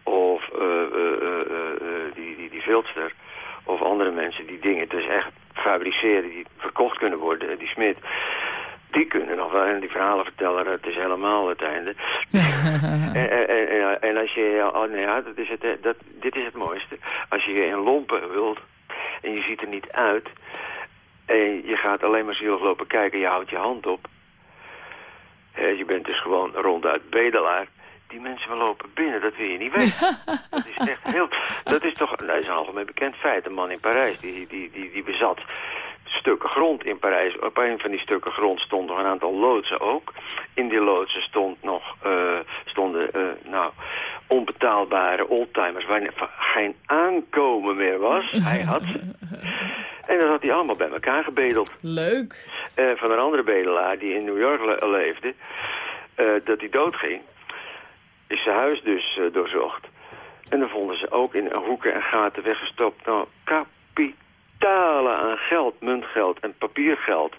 of eh, die, die, die viltster, of andere mensen die dingen dus echt fabriceren, die verkocht kunnen worden, die smid. Die kunnen nog wel, en die verhalen vertellen, het is helemaal het einde. en, en, en, en- als je, oh, nou ja, dat is het, dat, dit is het mooiste. Als je je in lompen wilt en je ziet er niet uit en je gaat alleen maar zielig lopen kijken, je houdt je hand op. Je bent dus gewoon ronduit bedelaar. Die mensen wel lopen binnen, dat wil je niet weten. dat is echt heel... Dat is toch... Dat is een algemeen bekend feit. Een man in Parijs, die, die, die, die bezat stukken grond in Parijs. Op een van die stukken grond stond nog een aantal loodsen ook. In die loodsen stond nog, eh, stonden eh, nou, onbetaalbare oldtimers waar geen aankomen meer was. Hij had. En dat had hij allemaal bij elkaar gebedeld. Leuk. Eh, van een andere bedelaar die in New York le- leefde, dat hij doodging, is zijn huis dus doorzocht. En dan vonden ze ook in hoeken en gaten weggestopt, nou, kapitalen aan geld, muntgeld en papiergeld.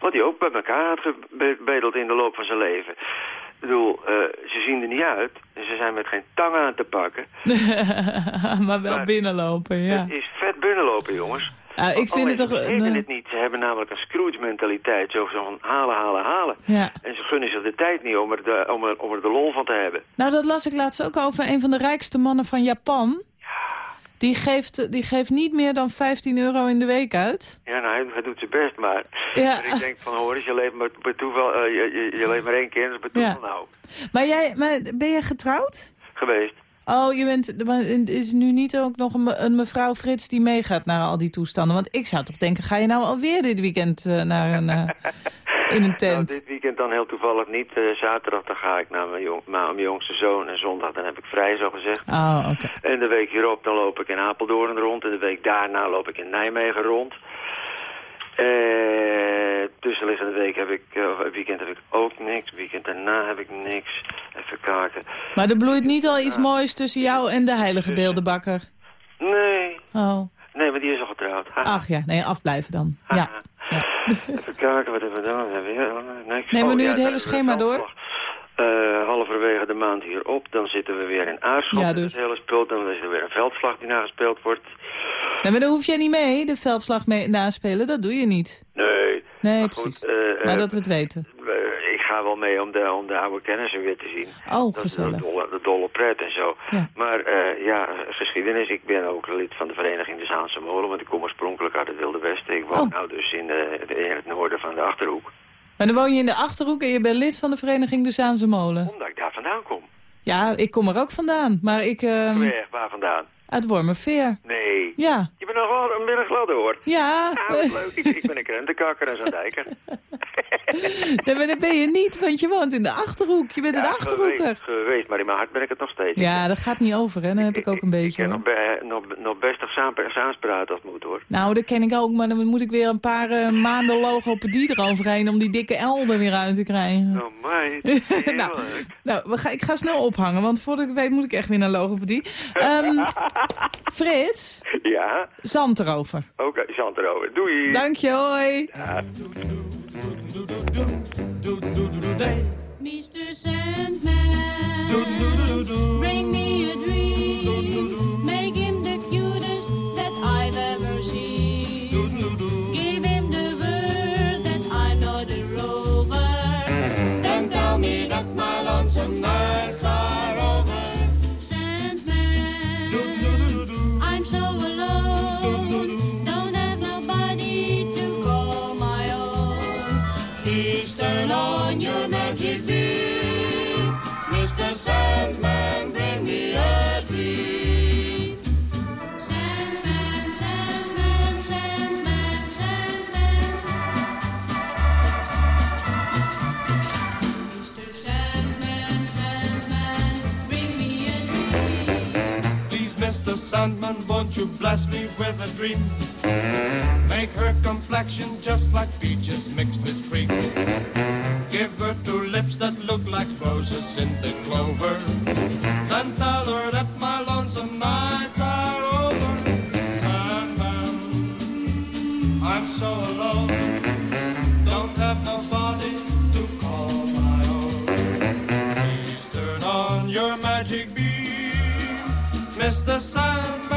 Wat hij ook bij elkaar had gebedeld in de loop van zijn leven. Ik bedoel, eh, ze zien er niet uit en ze zijn met geen tang aan te pakken. maar wel Maar- binnenlopen, ja. Het is vet binnenlopen, jongens. Ah, ik vind het toch... Ze eh, het niet. Ze hebben namelijk een Scrooge-mentaliteit. Zo van halen, halen, halen. Ja. En ze gunnen zich de tijd niet om er de, om er, om er de lol van te hebben. Nou, dat las ik laatst ook over een van de rijkste mannen van Japan. Die geeft, die geeft niet meer dan 15 euro in de week uit. Ja, nou, hij, hij doet zijn best, maar... Ja. ik denk van, hoor eens, je leeft maar bij toeval... eh, je, je, je leeft maar één keer, dus bij toeval Ja. nou. Maar, jij, maar ben je getrouwd? Geweest. Oh, je bent, maar is nu niet ook nog een, me- een mevrouw Frits die meegaat naar al die toestanden? Want ik zou toch denken, ga je nou alweer dit weekend eh, naar een, eh, in een Nou, tent? dit weekend dan heel toevallig niet. Eh, zaterdag dan ga ik naar mijn, jong, mijn jongste zoon en zondag dan heb ik vrij zo gezegd. Oh, oké. En de week hierop dan loop ik in Apeldoorn rond en de week daarna loop ik in Nijmegen rond. Eh tussenliggende week heb ik, eh, of het weekend heb ik ook niks. Weekend daarna heb ik niks. Even kijken. Maar er bloeit niet al iets moois tussen jou en de heilige beeldenbakker? Nee, Oh, nee, maar die is al getrouwd. Ach ja, nee, afblijven dan. Ja. ja. Even kijken, wat hebben we dan? Hebben we oh, niks. Nemen we Oh, nu ja, het hele schema door? Eh, halverwege de maand hierop, dan zitten we weer in Aarschot. Ja, dus. Het hele spul, dan is er weer een veldslag die nagespeeld wordt. Nee, maar dan hoef jij niet mee, de veldslag mee naspelen. Dat doe je niet. Nee. Nee, precies. Goed, eh, maar eh, dat we het weten. ik ga wel mee om de, om de oude kennissen weer te zien. Oh, Dat is de gezellig. dolle, de dolle pret en zo. Ja. Maar ja, geschiedenis. Ik ben ook lid van de vereniging de Zaanse Molen, want ik kom oorspronkelijk uit het Wilde Westen. Ik woon Oh. nou dus in, de- in het noorden van de Achterhoek. Maar dan woon je in de Achterhoek en je bent lid van de vereniging de Zaanse Molen. Omdat ik daar vandaan kom. Ja, ik kom er ook vandaan. Maar ik... ehm, Weg, waar vandaan? uit Wormerveer. Nee. Ja. Je bent nog wel een middag hoor. Ja. Ja, wat leuk. Ik, ik ben een krentenkakker en zo'n dijker. Nee, maar dat ben je niet, want je woont in de Achterhoek. Je bent een Ja, Achterhoeker. Geweest, geweest, maar in mijn hart ben ik het nog steeds. Ja, dat gaat niet over, hè. Dan heb ik ook een Ik beetje, kan hoor. nog, nog, nog best nog praten als moet hoor. Nou, dat ken ik ook, maar dan moet ik weer een paar eh, maanden logopedie eroverheen... om die dikke L er weer uit te krijgen. Oh mij. nou, nou we ga, ik ga snel ophangen, want voordat ik weet moet ik echt weer naar logopedie. Ehm Frits, Ja, zand erover. oké, zand erover. Doei. Dank je, hoi. Ja. Mr. Sandman, bring me a dream. Make him the cutest that I've ever seen. Give him the word that I'm not a rover. Then tell me that my lonesome nights Mr. Sandman, won't you bless me with a dream? Make her complexion just like peaches mixed with cream. Give her two lips that look like roses in the clover. Then tell her that my lonesome nights are over. Sandman, I'm so alone. Don't have nobody is the sun.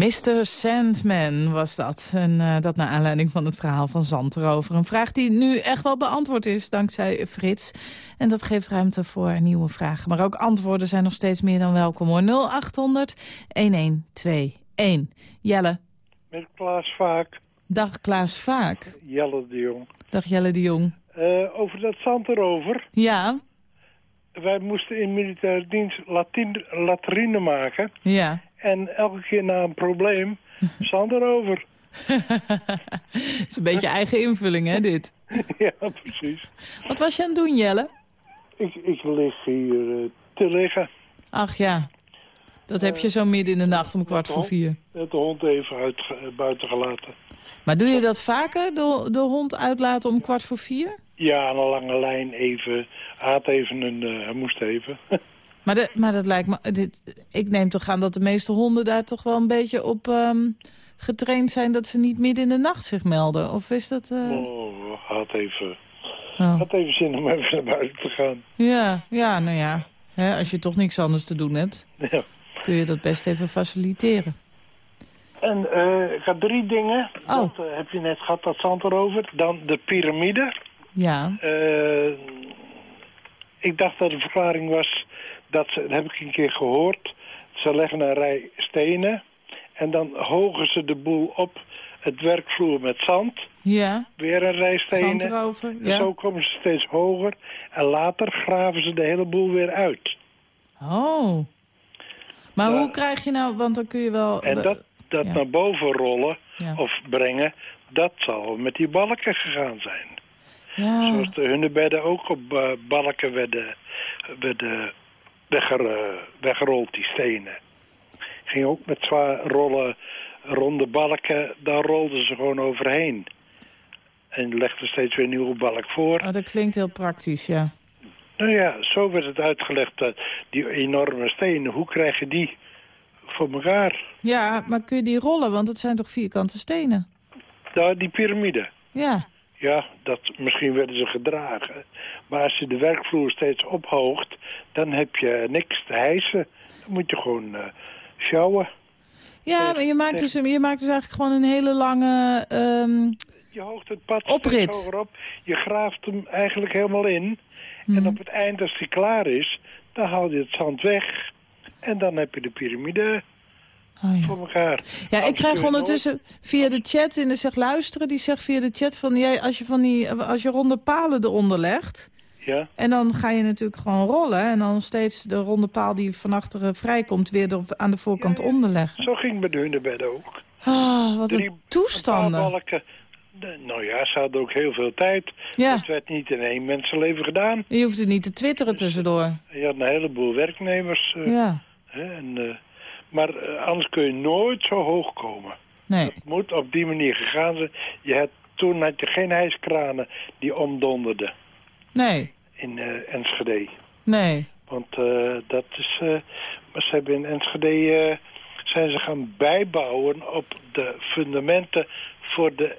Mr. Sandman was dat. En eh, dat naar aanleiding van het verhaal van Zand erover. Een vraag die nu echt wel beantwoord is, dankzij Frits. En dat geeft ruimte voor nieuwe vragen. Maar ook antwoorden zijn nog steeds meer dan welkom hoor. 0800 1121. Jelle. Met Klaas Vaak, Dag Klaas Vaak. Jelle de Jong. Dag Jelle de Jong. Eh, over dat zand erover. Ja, Wij moesten in militaire dienst latrine maken. ja. En elke keer na een probleem, zand erover. Het is een beetje eigen invulling hè dit. ja, precies. Wat was je aan het doen Jelle? Ik, ik lig hier eh, te liggen. Ach ja, dat heb je zo midden in de nacht om kwart voor vier. De hond even uit, eh, buiten gelaten. Maar doe je dat vaker, de, de hond uitlaten om kwart voor vier? Ja, aan een lange lijn even. Had even een... eh, hij moest even. Maar, de, maar dat lijkt me... Dit, ik neem toch aan dat de meeste honden daar toch wel een beetje op ehm, getraind zijn... dat ze niet midden in de nacht zich melden. Of is dat... eh, Oh, had even... oh. had even zin om even naar buiten te gaan. Ja, ja, nou ja. Hè, als je toch niks anders te doen hebt, Ja. kun je dat best even faciliteren. En eh, ik had drie dingen. Oh. Dat eh, heb je net gehad, dat zand erover. Dan de piramide. Ja, ik dacht dat de verklaring was, dat ze, dat heb ik een keer gehoord. Ze leggen een rij stenen en dan hogen ze de boel op het werkvloer met zand. ja. Weer een rij Zand stenen. erover, En ja. zo komen ze steeds hoger. En later graven ze de hele boel weer uit. Oh. Maar Ja. hoe krijg je nou... Want dan kun je wel... En dat, dat Ja. naar boven rollen of brengen, dat zal met die balken gegaan zijn. Ja. Zoals de hunebedden ook op eh, balken werden, werden wegger- weggerold, die stenen. Ging ook met zwaar rollen, ronde balken, daar rolden ze gewoon overheen. En legden steeds weer een nieuwe balk voor. Oh, dat klinkt heel praktisch, ja. Nou ja, zo werd het uitgelegd, dat die enorme stenen, hoe krijg je die voor elkaar? Ja, maar kun je die rollen? Want het zijn toch vierkante stenen? Die piramide. Ja. Ja, dat, misschien werden ze gedragen. Maar als je de werkvloer steeds ophoogt, dan heb je niks te hijsen. Dan moet je gewoon eh sjouwen. Ja, maar je maakt, dus, je maakt dus eigenlijk gewoon een hele lange... ehm, Je hoogt het pad Oprit. steeds hoger op. Je graaft hem eigenlijk helemaal in. Mhm. En op het eind, als die klaar is, dan haal je het zand weg. En dan heb je de piramide oh ja. voor elkaar. Ja, ik krijg ondertussen via de chat in de zegt luisteren. Die zegt via de chat van jij, als je van die als je ronde palen eronder legt. Ja. En dan ga je natuurlijk gewoon rollen. En dan steeds de ronde paal die van achteren vrijkomt weer er aan de voorkant onderleggen. Zo ging de hunebedden ook. Ah, wat Drie- een Een toestanden. balken. De- Nou ja, ze hadden ook heel veel tijd. Ja. Het werd niet in één mensenleven gedaan. Je hoeft het niet te twitteren tussendoor. Je had een heleboel werknemers. eh, Ja, hè, en, eh, maar eh, anders kun je nooit zo hoog komen. nee. Het moet op die manier gegaan zijn. Je had, toen had je geen hijskranen die omdonderden Nee, in eh, Enschede. nee. Want eh, dat is... maar ze hebben in Enschede... zijn ze gaan bijbouwen op de fundamenten voor de...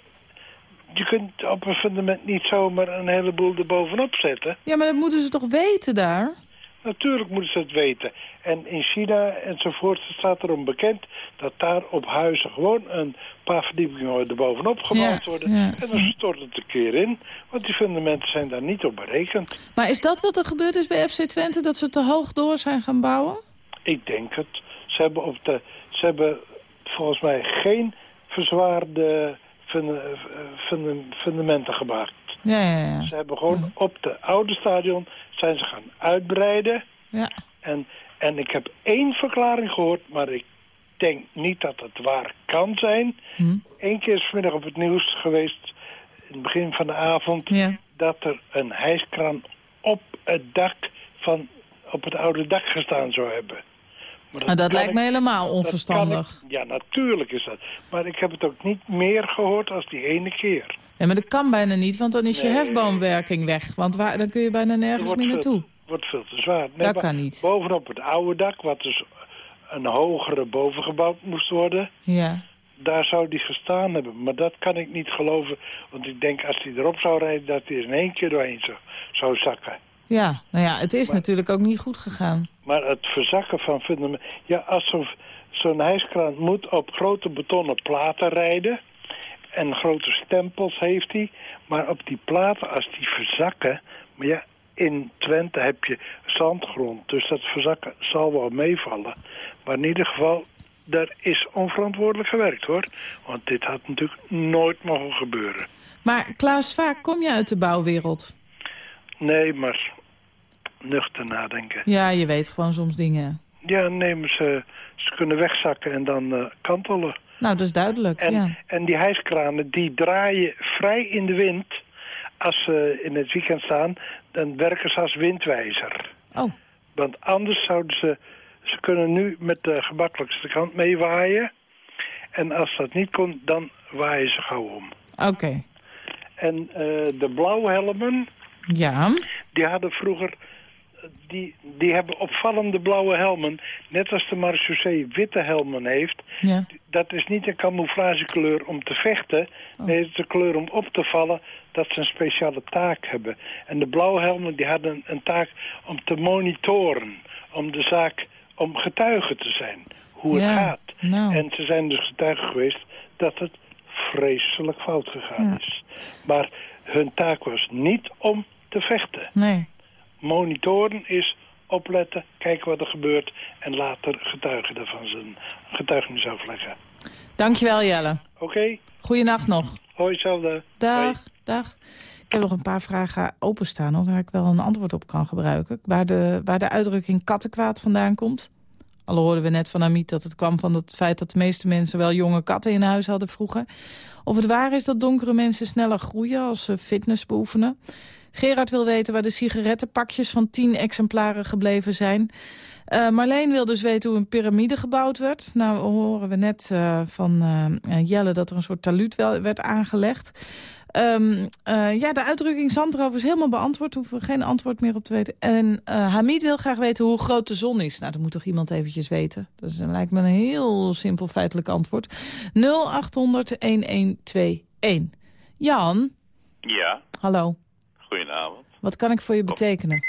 Je kunt op een fundament niet zomaar een heleboel erbovenop zetten. Ja, maar dat moeten ze toch weten daar? Natuurlijk moeten ze het weten. En in China enzovoort staat erom bekend dat daar op huizen gewoon een paar verdiepingen erbovenop gebouwd Ja, worden. ja. En dan stort het een keer in, want die fundamenten zijn daar niet op berekend. Maar is dat wat er gebeurd is bij FC Twente? Dat ze te hoog door zijn gaan bouwen? Ik denk het. Ze hebben, op de, ze hebben volgens mij geen verzwaarde funda- funda- fundamenten gemaakt. Ja, ja, ja. Ze hebben gewoon op de oude stadion zijn ze gaan uitbreiden. ja. En, en ik heb één verklaring gehoord, maar ik denk niet dat het waar kan zijn. Hm. Eén keer is vanmiddag op het nieuws geweest, in het begin van de avond, Ja. dat er een hijskraan op het dak van, op het oude dak gestaan zou hebben. Maar Nou, dat lijkt me helemaal onverstandig. ik- ja, natuurlijk is dat. Maar ik heb het ook niet meer gehoord als die ene keer. Ja, maar dat kan bijna niet, want dan is je hefboomwerking weg. Want waar, dan kun je bijna nergens meer naartoe. wordt veel te zwaar. Dat kan niet. Bovenop het oude dak, wat dus een hogere boven gebouwd moest worden... Ja. daar zou die gestaan hebben. Maar dat kan ik niet geloven. Want ik denk als hij erop zou rijden... dat hij er in één keer doorheen zou, zou zakken. Ja, nou ja, het is natuurlijk ook niet goed gegaan. Maar het verzakken van fundament... Ja, als zo'n zo'n hijskraan moet op grote betonnen platen rijden... en grote stempels heeft hij... maar op die platen, als die verzakken... maar ja, in Twente heb je zandgrond... dus dat verzakken zal wel meevallen. Maar in ieder geval, daar is onverantwoordelijk gewerkt, hoor. Want dit had natuurlijk nooit mogen gebeuren. Maar Klaas, vaak kom je uit de bouwwereld. Nee, maar nuchter nadenken. Ja, je weet gewoon soms dingen. Ja, maar ze, ze kunnen wegzakken en dan eh, kantelen. Nou, dat is duidelijk, En, ja. en die hijskranen die draaien vrij in de wind. Als ze in het weekend staan, dan werken ze als windwijzer. Oh, Want anders zouden ze... Ze kunnen nu met de gemakkelijkste kant meewaaien. En als dat niet kon, dan waaien ze gauw om. Oké. En eh, de blauwhelmen, Ja. die hadden vroeger... Die, die hebben opvallende blauwe helmen. Net als de marechaussee witte helmen heeft. Ja. Dat is niet een camouflagekleur om te vechten. Nee, het is een kleur om op te vallen dat ze een speciale taak hebben. En de blauwhelmen die hadden een taak om te monitoren. Om de zaak, om getuige te zijn. Hoe het gaat. nou. En ze zijn dus getuige geweest dat het vreselijk fout gegaan is. Maar hun taak was niet om te vechten. Nee. Monitoren is opletten, kijken wat er gebeurt... en later getuigen daarvan zijn getuigenis afleggen. Dankjewel, Jelle. Oké, Goeienacht nog. hoi, zelfde. Dag, dag. Ik heb nog een paar vragen openstaan hoor, waar ik wel een antwoord op kan gebruiken. Waar de, waar de uitdrukking kattenkwaad vandaan komt. Al hoorden we net van Amit dat het kwam van het feit dat de meeste mensen wel jonge katten in huis hadden vroeger. Of het waar is dat donkere mensen sneller groeien als ze fitness beoefenen. Gerard wil weten waar de sigarettenpakjes van 10 exemplaren gebleven zijn. Eh, Marleen wil dus weten hoe een piramide gebouwd werd. Nou horen we net eh, van eh, Jelle dat er een soort taluut wel, werd aangelegd. Ehm, eh, ja, de uitdrukking zandroof is helemaal beantwoord. Hoeven we geen antwoord meer op te weten. En Hamid wil graag weten hoe groot de zon is. Nou, dat moet toch iemand eventjes weten. Dat is, lijkt me een heel simpel feitelijk antwoord. 0800-1121. Jan, Ja, hallo. Goedenavond. Wat kan ik voor je betekenen?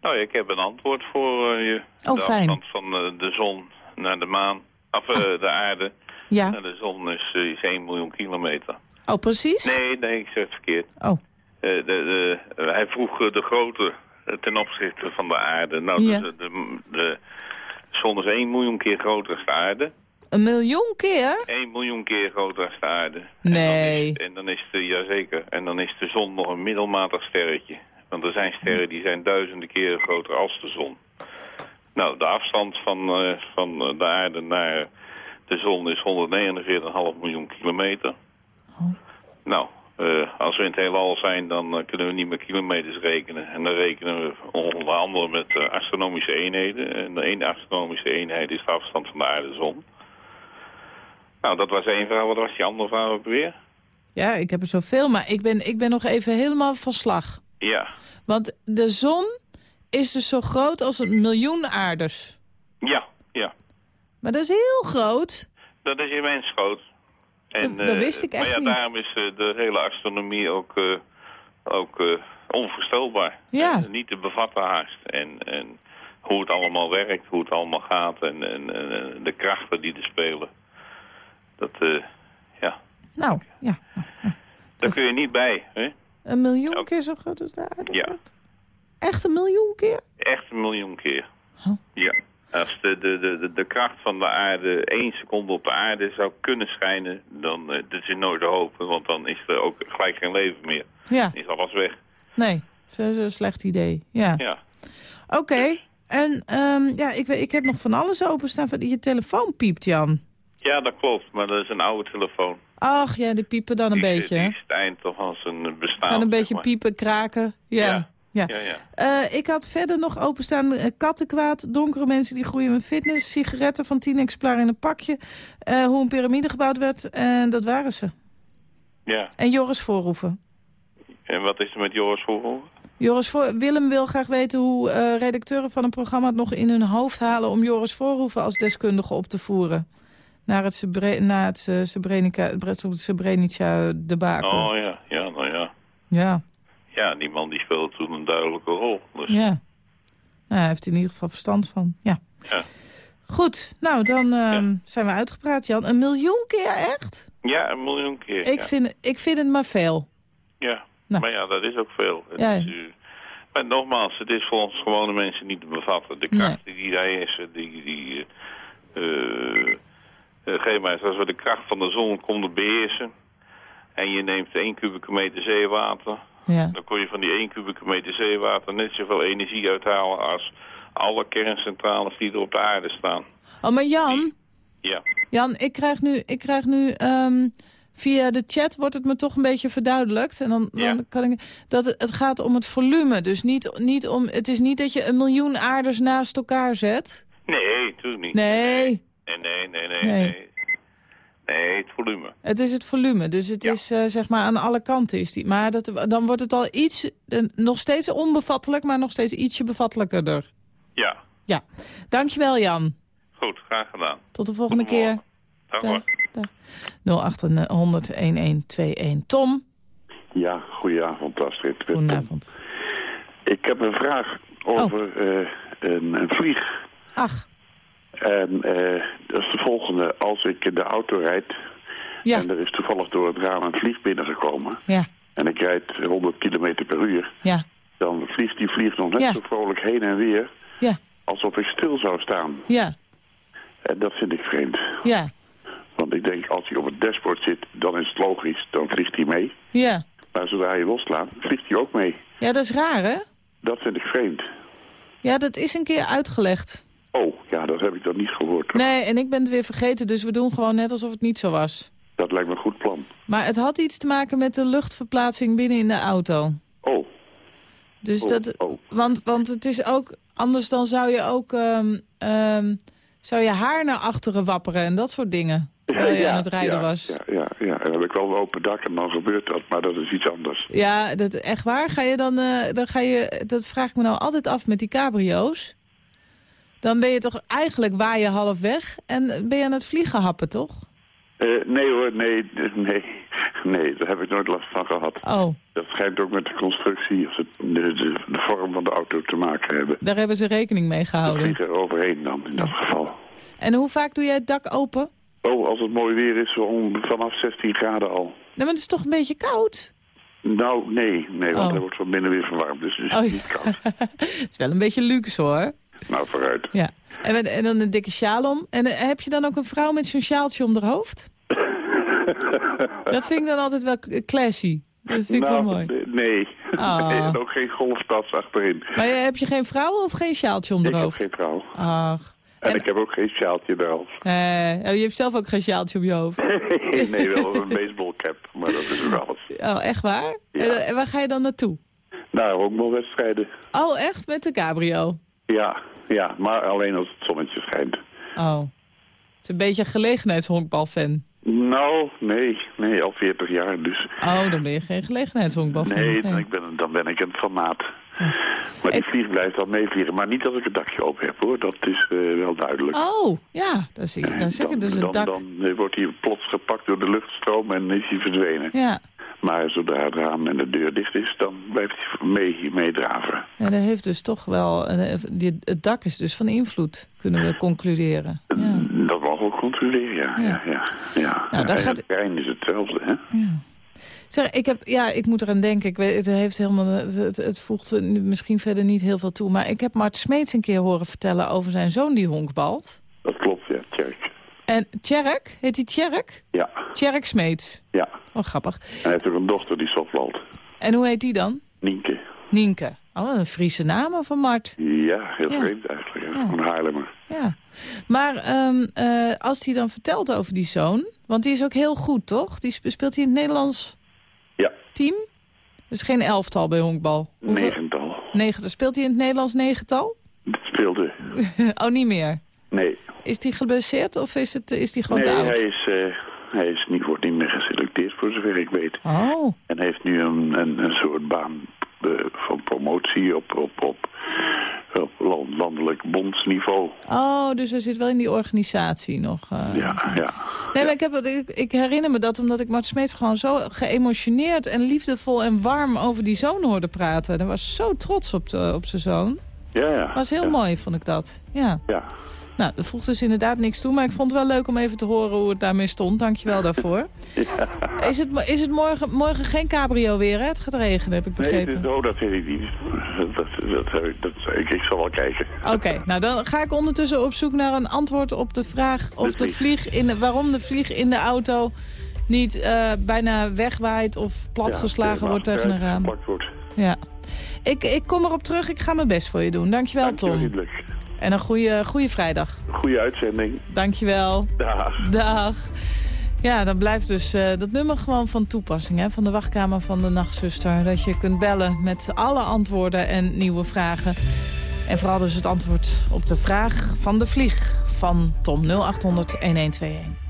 Nou, ik heb een antwoord voor eh, je. Oh, de fijn. afstand van eh, de zon naar de maan, of eh, de aarde. Ja. Naar de zon is, is 1 miljoen kilometer. Oh, precies? Nee, nee, ik zeg het verkeerd. Oh. De, de, hij vroeg de grootte ten opzichte van de aarde. Nou, Ja. de, de, de zon is 1 miljoen keer groter dan de aarde. Een miljoen keer? 1 miljoen keer groter dan de aarde. Nee. En dan is de, jazeker, en dan is de zon nog een middelmatig sterretje. Want er zijn sterren die zijn duizenden keren groter als de zon. Nou, de afstand van, eh, van eh, de aarde naar de zon is 149,5 miljoen kilometer. Nou, eh, als we in het heelal zijn, dan kunnen we niet meer kilometers rekenen. En dan rekenen we onder andere met astronomische eenheden. En de ene astronomische eenheid is de afstand van de aarde-zon. Nou, dat was één vraag. Wat was die andere vraag ook weer? Ja, ik heb er zoveel, maar ik ben, ik ben nog even helemaal van slag. Ja, Want de zon is dus zo groot als een miljoen aarders. ja, ja. Maar dat is heel groot. Dat is immens groot. En, Dat- dat eh, wist ik echt Maar ja, niet. daarom is eh, de hele astronomie ook, eh, ook eh, onvoorstelbaar. Ja. En niet te bevatten haast. En, en hoe het allemaal werkt, hoe het allemaal gaat en, en de krachten die er spelen. Dat, eh, ja, Nou, ja. daar kun je niet bij. Hè? Een miljoen keer zo groot als de aarde? Ja, Echt een miljoen keer? echt een miljoen keer. Ja. Als de, de, de, de, de kracht van de aarde één seconde op de aarde zou kunnen schijnen, dan uh, dat is nooit te hopen, want dan is er ook gelijk geen leven meer. Ja. Is alles weg. Nee, zo'n zo slecht idee. Ja. Ja. Oké. En ehm, ja, ik, weet- ik heb nog van alles openstaan. Van je telefoon piept, Jan. Ja, dat klopt, maar dat is een oude telefoon. Ach ja, die piepen dan een die, beetje, Die is het eind toch van zijn bestaan. Gaan een beetje maar. piepen, kraken. Ja. Ja. ja. Ja, ja. Eh, ik had verder nog openstaan eh, kattenkwaad, donkere mensen die groeien met fitness, sigaretten van 10 exemplaren in een pakje, eh, hoe een piramide gebouwd werd, en dat waren ze. ja. En Joris Voorhoeven. En wat is er met Joris Vogel? Joris Voor Willem wil graag weten hoe eh, redacteuren van een programma het nog in hun hoofd halen om Joris Voorhoeven als deskundige op te voeren. Naar het, Sebre naar het eh, Srebrenica, Srebrenica debakel. Oh ja, ja, nou ja. Ja, Ja, die man die speelde toen een duidelijke rol. Dus, ja. Nou, hij heeft in ieder geval verstand van. Ja. ja. Goed, nou dan ehm, zijn we uitgepraat, Jan. Een miljoen keer echt? Ja, een miljoen keer. Ik, ja. vind, ik vind het maar veel. Ja, Nou. maar ja, dat is ook veel. Het Ja. is, eh, maar nogmaals, het is voor ons gewone mensen niet te bevatten. De kracht die daar is, die... die eh, eh, geef maar eens, als we de kracht van de zon konden beheersen... en je neemt 1 kubieke meter zeewater... Ja. dan kon je van die 1 kubieke meter zeewater net zoveel energie uithalen... als alle kerncentrales die er op de aarde staan. Oh, maar Jan, Ja, Jan ik krijg nu, ik krijg nu ehm, via de chat wordt het me toch een beetje verduidelijkt. En dan, dan Ja. kan ik, dat het, het gaat om het volume. Dus niet, niet om, het is niet dat je een miljoen aarders naast elkaar zet. nee, natuurlijk niet. Nee. Nee, nee, nee, nee. Nee. nee. Het volume. Het is het volume, dus het is eh, zeg maar aan alle kanten is die. Maar dat, dan wordt het al iets, eh, nog steeds onbevattelijk, maar nog steeds ietsje bevattelijkerder. Ja, Ja, dankjewel Jan. goed, graag gedaan. Tot de volgende keer. Dag Dag. hoor. 0800 1121. Tom, Ja, goedenavond Astrid. goedenavond. Ik heb een vraag over eh, een, een vlieg. Ach, En eh, dat is de volgende. Als ik in de auto rijd Ja. en er is toevallig door het raam een vlieg binnengekomen... ja, en ik rijd 100 kilometer per uur... ja, dan vliegt die vlieg nog net Ja. zo vrolijk heen en weer... ja, alsof ik stil zou staan. ja, En dat vind ik vreemd. ja, Want ik denk, als hij op het dashboard zit, dan is het logisch. Dan vliegt hij mee. ja. Maar zodra je loslaat, vliegt hij ook mee. Ja, dat is raar, hè? Dat vind ik vreemd. Ja, dat is een keer uitgelegd. Oh, ja, dat heb ik dan niet gehoord. Nee, en ik ben het weer vergeten, dus we doen gewoon net alsof het niet zo was. Dat lijkt me een goed plan. Maar het had iets te maken met de luchtverplaatsing binnen in de auto. Oh. Dus Oh, dat, oh. Want, want het is ook, anders dan zou je ook, ehm, ehm, zou je haar naar achteren wapperen en dat soort dingen. Terwijl je aan het rijden ja, was. Ja, ja, ja. En dan heb ik wel een open dak en dan gebeurt dat, maar dat is iets anders. Ja, dat, echt waar? Ga je dan, eh, dan ga je, dat vraag ik me nou altijd af met die cabrio's. Dan ben je toch eigenlijk waar je half weg en ben je aan het vliegen happen, toch? Eh, nee hoor, nee, nee, nee, daar heb ik nooit last van gehad. Oh, Dat schijnt ook met de constructie of de, de, de vorm van de auto te maken hebben. daar hebben ze rekening mee Dat gehouden. vliegt er overheen dan, in dat geval. En hoe vaak doe jij het dak open? Oh, als het mooi weer is, om, vanaf 16 graden al. Nee, maar het is toch een beetje koud? Nou, nee, nee, want Oh. hij wordt van binnen weer verwarmd, dus het is Oh, niet koud. het is wel een beetje luxe, hoor. Nou, vooruit. Ja. En, en dan een dikke sjaal om. En eh, heb je dan ook een vrouw met zo'n sjaaltje om haar hoofd? Dat vind ik dan altijd wel classy. Dat vind ik nou, wel mooi. eh, Nee. Ah. nee, en ook geen golftas achterin. Maar eh, heb je geen vrouw of geen sjaaltje om Ik haar heb hoofd? geen vrouw. Ach. En, ik heb ook geen sjaaltje eraf. Eh, je hebt zelf ook geen sjaaltje om je hoofd. nee, wel een baseballcap, maar dat is ook alles. Oh, echt waar? En, en waar ga je dan naartoe? Nou, honkbalwedstrijden. Oh, echt? Met de cabrio? Ja, ja, maar alleen als het zonnetje schijnt. Oh. Het is een beetje een gelegenheidshonkbalfan. Nou, nee, nee, al 40 jaar dus. Oh, dan ben je geen gelegenheidshonkbalfan. Nee, dan, ik ben, dan ben ik een fanaat. Maar die vlieg blijft dan meevliegen. Maar niet als ik het dakje open heb, hoor. Dat is eh, wel duidelijk. Oh, ja, dan, zie je, dan zeg je dus het dan, dak. dan eh, wordt hij plots gepakt door de luchtstroom en is hij verdwenen. Ja. Maar zodra het raam en de deur dicht is, dan blijft hij mee, meedraven. Ja, dat heeft dus toch wel... eh, Het dak is dus van invloed, kunnen we concluderen. Ja. Dat mogen we controleren, ja. ja. ja, ja. Nou, daar en gaat- het trein is hetzelfde, hè? Zeg, ik, heb, ja, ik moet eraan denken. Ik weet, het, heeft helemaal, het, het, voegt misschien verder niet heel veel toe. Maar ik heb Mart Smeets een keer horen vertellen over zijn zoon die honkbalt. Dat klopt, ja, Tjerk. En Tjerk, heet hij Tjerk? Ja, Tjerk Smeets. ja. Oh, grappig. En hij heeft ook een dochter die softbalt. En hoe heet die dan? Nienke. Nienke. Oh, een Friese naam van Mart. Ja, heel Ja. vreemd eigenlijk. Ja. Een Haarlemmer. Ja. Maar ehm, eh, als hij dan vertelt over die zoon... Want die is ook heel goed, toch? Die sp- speelt hij in het Nederlands Ja. team? Dus geen elftal bij honkbal. Hoeveel- Negental. Negen, speelt hij in het Nederlands negental? Dat speelde. oh, niet meer. Nee. Is hij geblesseerd of is, het, is hij gewoon nee, te oud? hij, is, eh, hij is niet, wordt niet meer geselecteerd voor zover ik weet. Oh. En heeft nu een, een, een soort baan eh, van promotie op, op, op, op land- landelijk bondsniveau. Oh, dus hij zit wel in die organisatie nog. eh. Ja, ja. Nee, maar ik, heb, ik, ik herinner me dat omdat ik Mart Smeets gewoon zo geëmotioneerd en liefdevol en warm over die zoon hoorde praten. Hij was zo trots op, de, op zijn zoon. Ja, ja. was heel mooi, vond ik dat. Ja. Ja. Nou, dat voegt dus inderdaad niks toe, maar ik vond het wel leuk om even te horen hoe het daarmee stond. Dankjewel daarvoor. Is het, is het morgen, morgen geen cabrio weer, hè? Het gaat regenen, heb ik Nee, begrepen. dit, oh, dat weet ik niet. Dat, dat, dat, heb ik- dat, ik, ik zal wel kijken. Oké, nou dan ga ik ondertussen op zoek naar een antwoord op de vraag of de vlieg in de, waarom de vlieg in de auto niet eh, bijna wegwaait of platgeslagen Ja, wordt tegen een raam. wordt. Ja. Ik, ik kom erop terug, ik ga mijn best voor je doen. Dankjewel Tom. En een goede, goede vrijdag. Goeie uitzending. Dankjewel. Dag. Dag. Ja, dan blijft dus eh, dat nummer gewoon van toepassing. Hè, van de wachtkamer van de nachtzuster. Dat je kunt bellen met alle antwoorden en nieuwe vragen. En vooral dus het antwoord op de vraag van de vlieg van Tom 0800 1121.